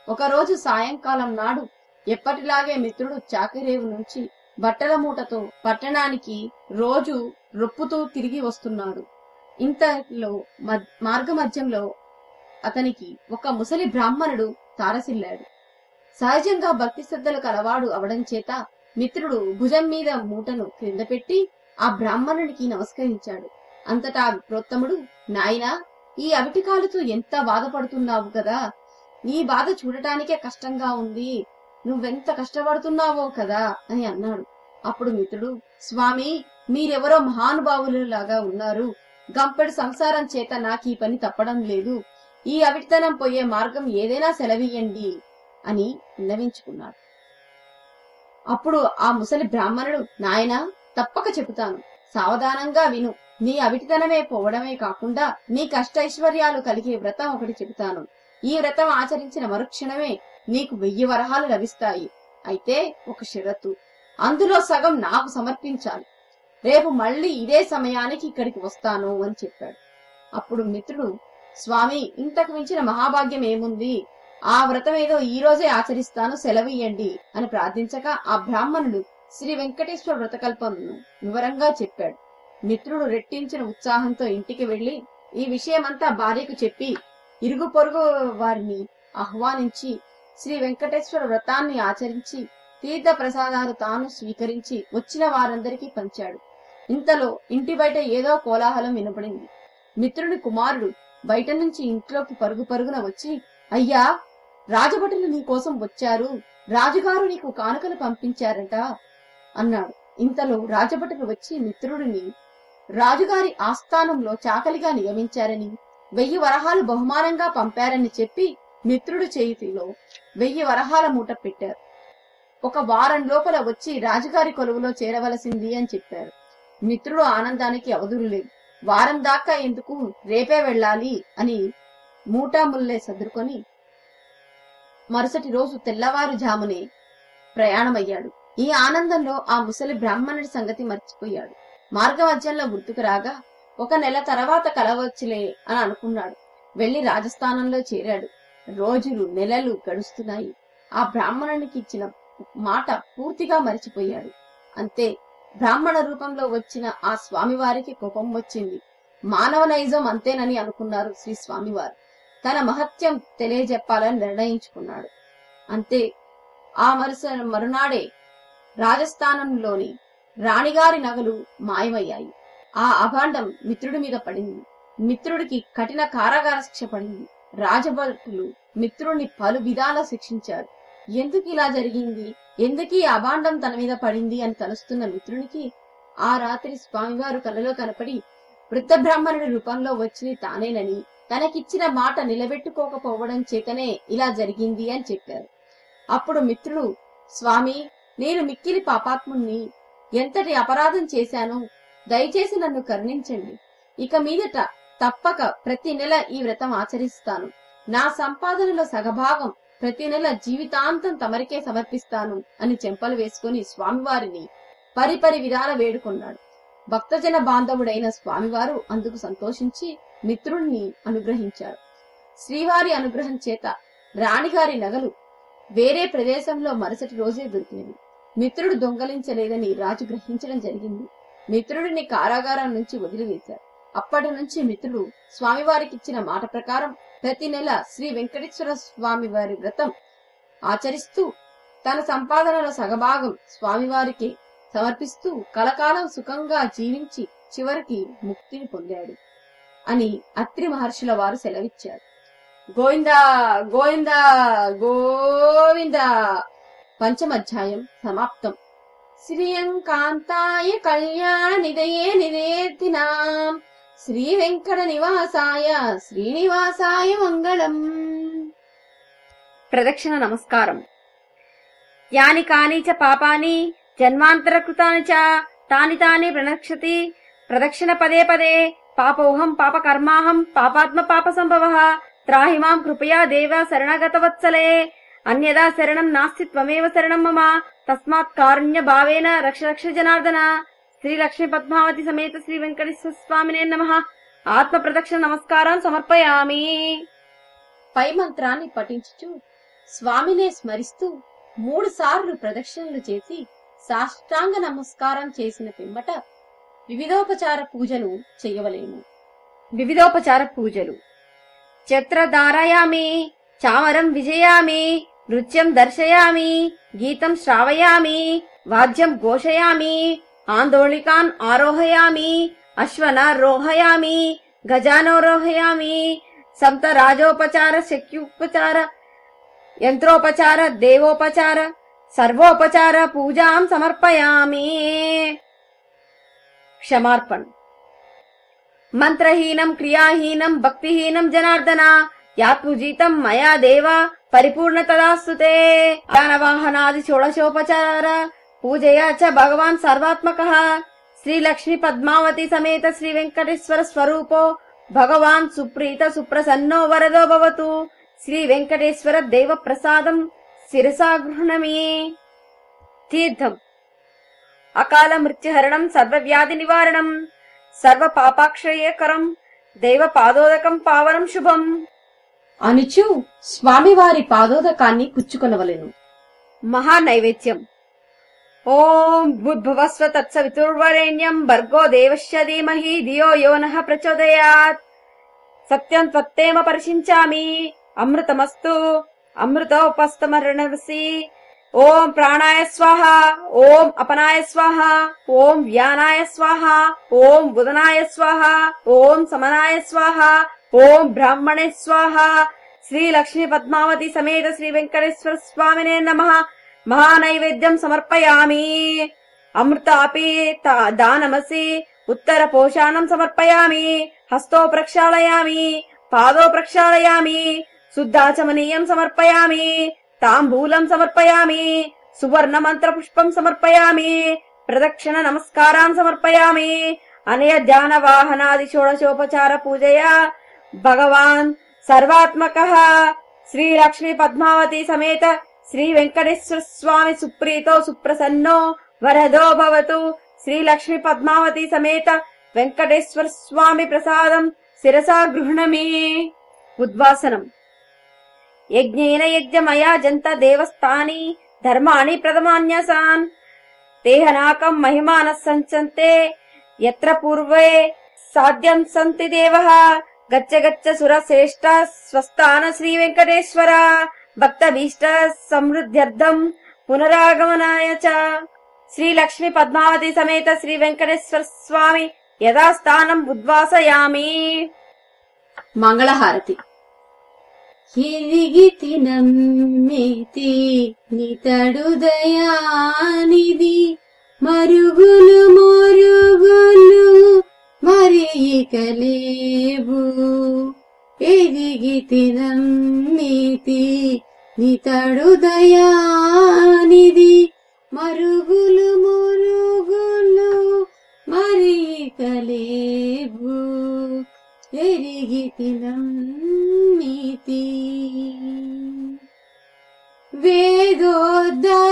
ఒకరోజు సాయంకాలం నాడు ఎప్పటిలాగే మిత్రుడు చాకిరేవు నుంచి బట్టల మూటతో పట్టణానికి రోజు రొప్పుతూ తిరిగి వస్తున్నాడు. ఇంతలో మార్గ మార్గమధ్యంలో అతనికి ఒక ముసలి బ్రాహ్మణుడు తారసిల్లాడు. సహజంగా భక్తి శ్రద్ధలకు కలవాడు అవడం చేత మిత్రుడు భుజం మీద మూటను క్రింద పెట్టి ఆ బ్రాహ్మణునికి నమస్కరించాడు. అంతటా ఆ విప్రోత్తముడు నాయనా ఈ అవిటికాలతో ఎంత బాధపడుతున్నావు కదా? నీ బాధ చూడటానికే కష్టంగా ఉంది. నువ్వెంత కష్టపడుతున్నావో కదా అని అన్నాడు. అప్పుడు మిత్రుడు స్వామి మీరెవరో మహానుభావులు లాగా ఉన్నారు. గంపెడు సంసారం చేత నాకు ఈ పని తప్పడం లేదు. ఈ అవిటితనం పోయే మార్గం ఏదైనా సెలవీయండి అని విన్నవించుకున్నాడు. అప్పుడు ఆ ముసలి బ్రాహ్మణుడు నాయనా తప్పక చెబుతాను. సావధానంగా విను. నీ అవిటితనమే పోవడమే కాకుండా నీ కష్టైశ్వర్యాలు కలిగే వ్రతం ఒకటి చెబుతాను. ఈ వ్రతం ఆచరించిన మరుక్షణమే నీకు వెయ్యి వరహాలు లభిస్తాయి. అయితే ఒక షరతు. అందులో సగం నాకు సమర్పించాలి. రేపు మళ్ళీ ఇదే సమయానికి ఇక్కడికి వస్తాను అని చెప్పాడు. అప్పుడు మిత్రుడు స్వామి ఇంతకు మించిన మహాభాగ్యం ఏముంది? ఆ వ్రతం ఏదో ఈ రోజే ఆచరిస్తాను సెలవియ్యండి అని ప్రార్థించగా ఆ బ్రాహ్మణుడు శ్రీ వెంకటేశ్వర వ్రతకల్పంను వివరంగా చెప్పాడు. మిత్రుడు రెట్టించిన ఉత్సాహంతో ఇంటికి వెళ్ళి ఈ విషయమంతా భార్యకు చెప్పి ఇరుగు పొరుగు వారిని ఆహ్వానించి శ్రీ వెంకటేశ్వర వ్రతాన్ని ఆచరించి తీర్థ ప్రసాదాలు తాను స్వీకరించి వచ్చిన వారందరికీ పంచాడు. ఇంతలో ఇంటి బయట ఏదో కోలాహలం వినపడింది. మిత్రుని కుమారుడు బయట నుంచి ఇంట్లోకి పరుగు పరుగున వచ్చి అయ్యా రాజభటులు నీకోసం వచ్చారు. రాజుగారు నీకు కానుకలు పంపించారట అన్నాడు. ఇంతలో రాజభటులు వచ్చి మిత్రుడిని రాజుగారి ఆస్థానంలో చాకలిగా నియమించారని వెయ్యి వరహాలు బహుమానంగా పంపారని చెప్పి మిత్రుడు చేతిలో వెయ్యి వరహాల మూట పెట్టారు. ఒక వారం లోపల వచ్చి రాజుగారి కొలువులో చేరవలసింది అని చెప్పారు. మిత్రుడు ఆనందానికి అవధులు వారం దాకా ఎందుకు రేపే వెళ్ళాలి అని మూటాముల్లే సదురుకొని మరుసటి రోజు తెల్లవారుజామునే ప్రయాణమయ్యాడు. ఈ ఆనందంలో ఆ ముసలి బ్రాహ్మణుడి సంగతి మర్చిపోయాడు. మార్గమధ్యంలో గుర్తుకు రాగా ఒక నెల తర్వాత కలవచ్చులే అని అనుకున్నాడు. వెళ్ళి రాజస్థానంలో చేరాడు. రోజులు నెలలు గడుస్తున్నాయి. ఆ బ్రాహ్మణునికి ఇచ్చిన మాట పూర్తిగా మరిచిపోయాడు. అంతే బ్రాహ్మణ రూపంలో వచ్చిన ఆ స్వామివారికి కోపం వచ్చింది. మానవ నైజం అంతేనని అనుకున్నారు శ్రీ స్వామివారు. తన మహత్యం తెలియజెప్పాలని నిర్ణయించుకున్నాడు. అంతే ఆ మరుస మరునాడే రాజస్థానంలోని రాణిగారి నగలు మాయమయ్యాయి. ఆ అభాండం మిత్రుడి మీద పడింది. మిత్రుడికి కఠిన కారాగార శిక్ష పడింది. రాజభటులు మిత్రుడిని పలు విధాల శిక్షించారు. ఎందుకు ఇలా జరిగింది? ఎందుకు ఈ అభాండం తన మీద పడింది అని తలుస్తున్న మిత్రునికి ఆ రాత్రి స్వామివారు కలలో కనపడి వృద్ధ బ్రాహ్మణుడి రూపంలో వచ్చింది తానేనని తనకిచ్చిన మాట నిలబెట్టుకోకపోవడం చేతనే ఇలా జరిగింది అని చెప్పారు. అప్పుడు మిత్రుడు స్వామి నేను మిక్కిలి పాపాత్ముణ్ణి. ఎంతటి అపరాధం చేశాను దయచేసి నన్ను కరుణించండి. ఇక మీదట తప్పక ప్రతి నెల ఈ వ్రతం ఆచరిస్తాను. నా సంపాదనలో సగభాగం ప్రతి నెల జీవితాంతం తమరికే సమర్పిస్తాను అని చెంపలు వేసుకుని స్వామివారిని పరిపరి విధాల వేడుకున్నాడు. భక్తజన బాంధవుడైన స్వామివారు అందుకు సంతోషించి మిత్రుణ్ణి అనుగ్రహించారు. శ్రీవారి అనుగ్రహం చేత రాణిగారి నగలు వేరే ప్రదేశంలో మరుసటి రోజే దొరికినవి. మిత్రుడు దొంగలించలేదని రాజు గ్రహించడం జరిగింది. మిత్రుడిని కారాగారం నుంచి వదిలివేశారు. అప్పటి నుంచి మిత్రులు స్వామివారికి ఇచ్చిన మాట ప్రకారం ప్రతి నెల శ్రీ వెంకటేశ్వర స్వామి వారి వ్రతం ఆచరిస్తూ తన సంపాదనలో సగభాగం స్వామివారికి సమర్పిస్తూ కలకాలం సుఖంగా జీవించి చివరికి ముక్తిని పొందాడు అని అత్రి మహర్షుల వారు సెలవిచ్చారు. గోవిందా గోవిందా గోవిందా! పంచమధ్యాయం సమాప్తం. శ్రీయంకాంతాయ కళ్యాణ నిదయే నిదేతినాం శ్రీ వెంకట నివాసాయ శ్రీనివాసాయ మంగళం. ప్రదక్షిణ నమస్కారం. యాని కాని చ పాపాని జన్మాంతరకృతాని చ తాని తాని ప్రణక్షతి. ప్రదక్షిణ పదే పదే పాపోహం పాపకర్మాహం పాపాత్మ పాప సంభవ త్రాహిమాం కృపయా దేవ శరణగతవత్సలే. అన్యదా శరణం నాస్తి త్వమేవ శరణం మమ. తస్మాత్ కారుణ్య భావేన రక్ష రక్ష జనార్దన. శ్రీ లక్ష్మీ పద్మావతి సమేత శ్రీ వెంకటేశ్వర స్వామినే నమ. ఆత్మ ప్రదక్షిణ నమస్కారం సమర్పయామి. పై మంత్రాన్ని పఠించుచు స్వామినే స్మరిస్తూ మూడు సార్లు ప్రదక్షిణలు చేసి సాష్టాంగ నమస్కారం చేసిన పిమ్మట వివిధోపచార పూజలు చేయవలేము. వివిధోపచార పూజలు. ఛత్ర ధారయామి చామరం విజయామి నృత్యం దర్శయామి గీతం శ్రావయామి వాద్యం ఘోషయామి आन्दोलिकान् आरोहयामि अश्वनारोहयामि गजानोरोहयामि सन्त राजोपचार शक्योपचार यन्त्रोपचार देवोपचार सर्वोपचार पूजाम् समर्पयामि। क्षमार्पण। मन्त्रहीनम् क्रियाहीनम् भक्तिहीनम् जनार्दन यापूजितम् मया देव परिपूर्ण तदा सुते जानवाहनादि षोडशोपचार పూజయా చ భగవాన్ సర్వాత్మక. శ్రీ లక్ష్మీ పద్మావతి సమేత శ్రీ వెంకటేశ్వర స్వరూపో. భగవాన్ సుప్రీత సుప్రసన్నో వరదో భవతు. శ్రీ వెంకటేశ్వర దేవ ప్రసాదం శిరసా గృహణమే తీర్థం. అకాల మృత్యుహరణం సర్వవ్యాధి నివారణం. సర్వ పాపాక్షయకరం. దైవ పాదోదకం పావనం శుభం. అనుచు స్వామివారి పాదోదకాన్ని పుచ్చుకొనవలెను. మహా నైవేద్యం. ॐ ओम्भुवस्व तत्सवितुर्वरेण्यम् भर्गो देवस्य धीमहि धियो यो नः प्रचोदयात्। सत्यम् त्वत्तेम परिषिञ्चामि अमृतमस्तु। अमृतोपस्तमरणसि ॐ प्राणाय स्वाहा। ॐ अपनाय स्वाहा। ॐ व्यानाय स्वाहा। ॐ बुदनाय स्वाहा। ॐ समनाय स्वाहा। ॐ ब्राह्मणे स्वाहा। श्रीलक्ष्मीपद्मावती समेत श्रीवेङ्कटेश्वरस्वामिने नमः। మహానైవేద్యం సమర్పయామి. అమృతాపి దానమసి ఉత్తర పోషాణం సమర్పయామి. హస్తో ప్రక్షాళయామి. పాదో ప్రక్షాళయామి. శుద్ధాచమనీయం సమర్పయామి. తాంబూలం సమర్పయామి. సువర్ణ మంత్ర పుష్పం సమర్పయామి. ప్రదక్షిణ నమస్కారాన్ సమర్పయామి. అనయ ధ్యాన వాహనాది షోడశోపచార పూజయా. భగవాన్ సర్వాత్మక. శ్రీ లక్ష్మీ పద్మావతి సమేత శ్రీ వెంకటేశ్వర స్వామి సుప్రీతో సుప్రసన్నో వరదో భవతు. శ్రీ లక్ష్మి పద్మావతి సమేత వెంకటేశ్వర స్వామి ప్రసాదం శిరసా గృహణమే. ఉద్వాసనం. యజ్ఞేన యజ్ఞమయా జంత దేవస్థాని ధర్మాణి ప్రథమాన్యసాన్. తేహనాకం మహిమాన సంచంతే. ఎత్ర పూర్వే సాధ్యం సంతి దేవ. గచ్చ గచ్చ సుర శ్రేష్ట స్వస్థాన శ్రీ వెంకటేశ్వర. భక్త భీష్ట సమృద్ధ్యర్థం పునరాగమనాయ చ శ్రీ లక్ష్మీ పద్మావతి సమేత శ్రీ వెంకటేశ్వర స్వామి యథాస్థానం ఉద్వాసయామి మంగళహారతి। ఎరిగి తినమ్మితి నితడు దయానిది మరుగులు మరుగులు మరి ఇక లేవు ఎరిగి నితడు దయానిది మరుగులు మురుగులు మరి కలేబు లేవు ఎరిగి తినమ్మితి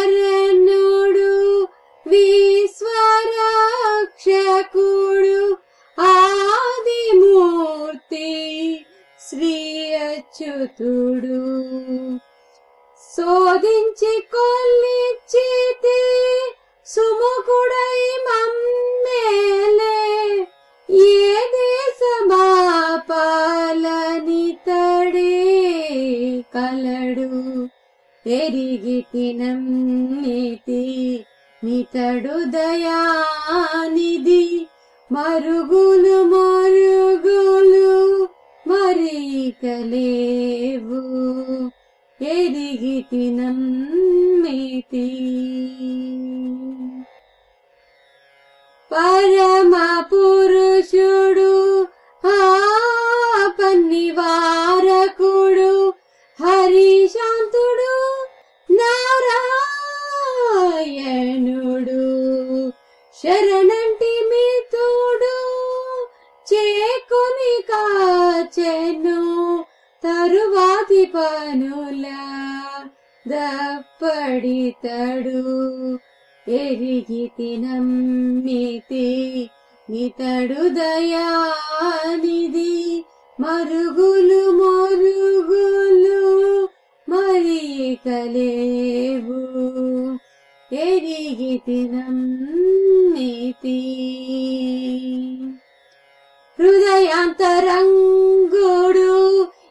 వేదోద్ధరణుడు విశ్వరక్షకుడు ఆదిమూర్తి శ్రీ అచ్యుతుడు శోధించి కొల్లిచ్చితే సుముఖుడై మమ్మేలే. ఏ దేశమాపాలని తడే కలడు. ఎరిగి తినమ్మితి నితడు దయానిది మరుగులు మరుగులు रीकलेवो यदि हितिनन्मिति परम पुरुषुडु ఎరిగి తినమ్మితి నితడు దయానిది మరుగులు మరుగులు మరి కలేవు ఎరిగి తినమ్మితి హృదయాంతరంగుడు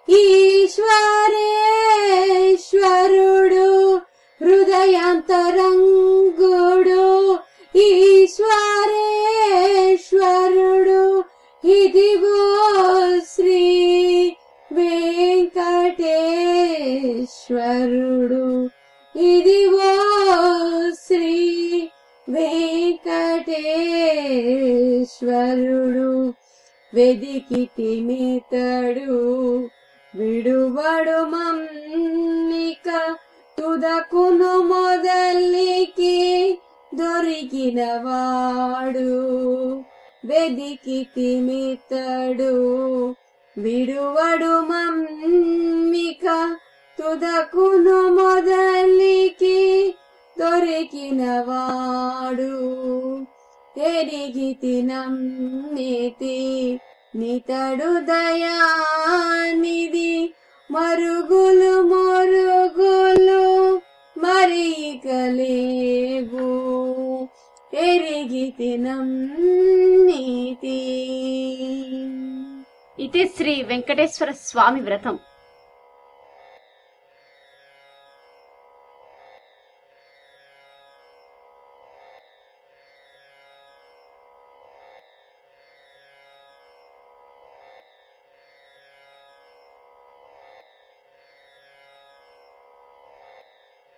ఈశ్వరేశ్వరుడు. హృదయాంతరంగు ఈశ్వరేశ్వరుడు ఇదిగో శ్రీ వెంకటేశ్వరుడు. ఇదిగో శ్రీ వెంకటేశ్వరుడు. వెదికి తిమితడు విడువడు మమ్మిక తుదకును మొదలికి దొరికిన వాడు వెదికి తిమితడు. విడువడు మమ్మిక తుదకును మొదలికి దొరికిన వాడు ఎరిగి తినమ్మితి నితడు దయానిది మరుగులు మరుగులు మరీకలేవు. ఎరిగి నీతి ఇది శ్రీ వెంకటేశ్వర స్వామి వ్రతం.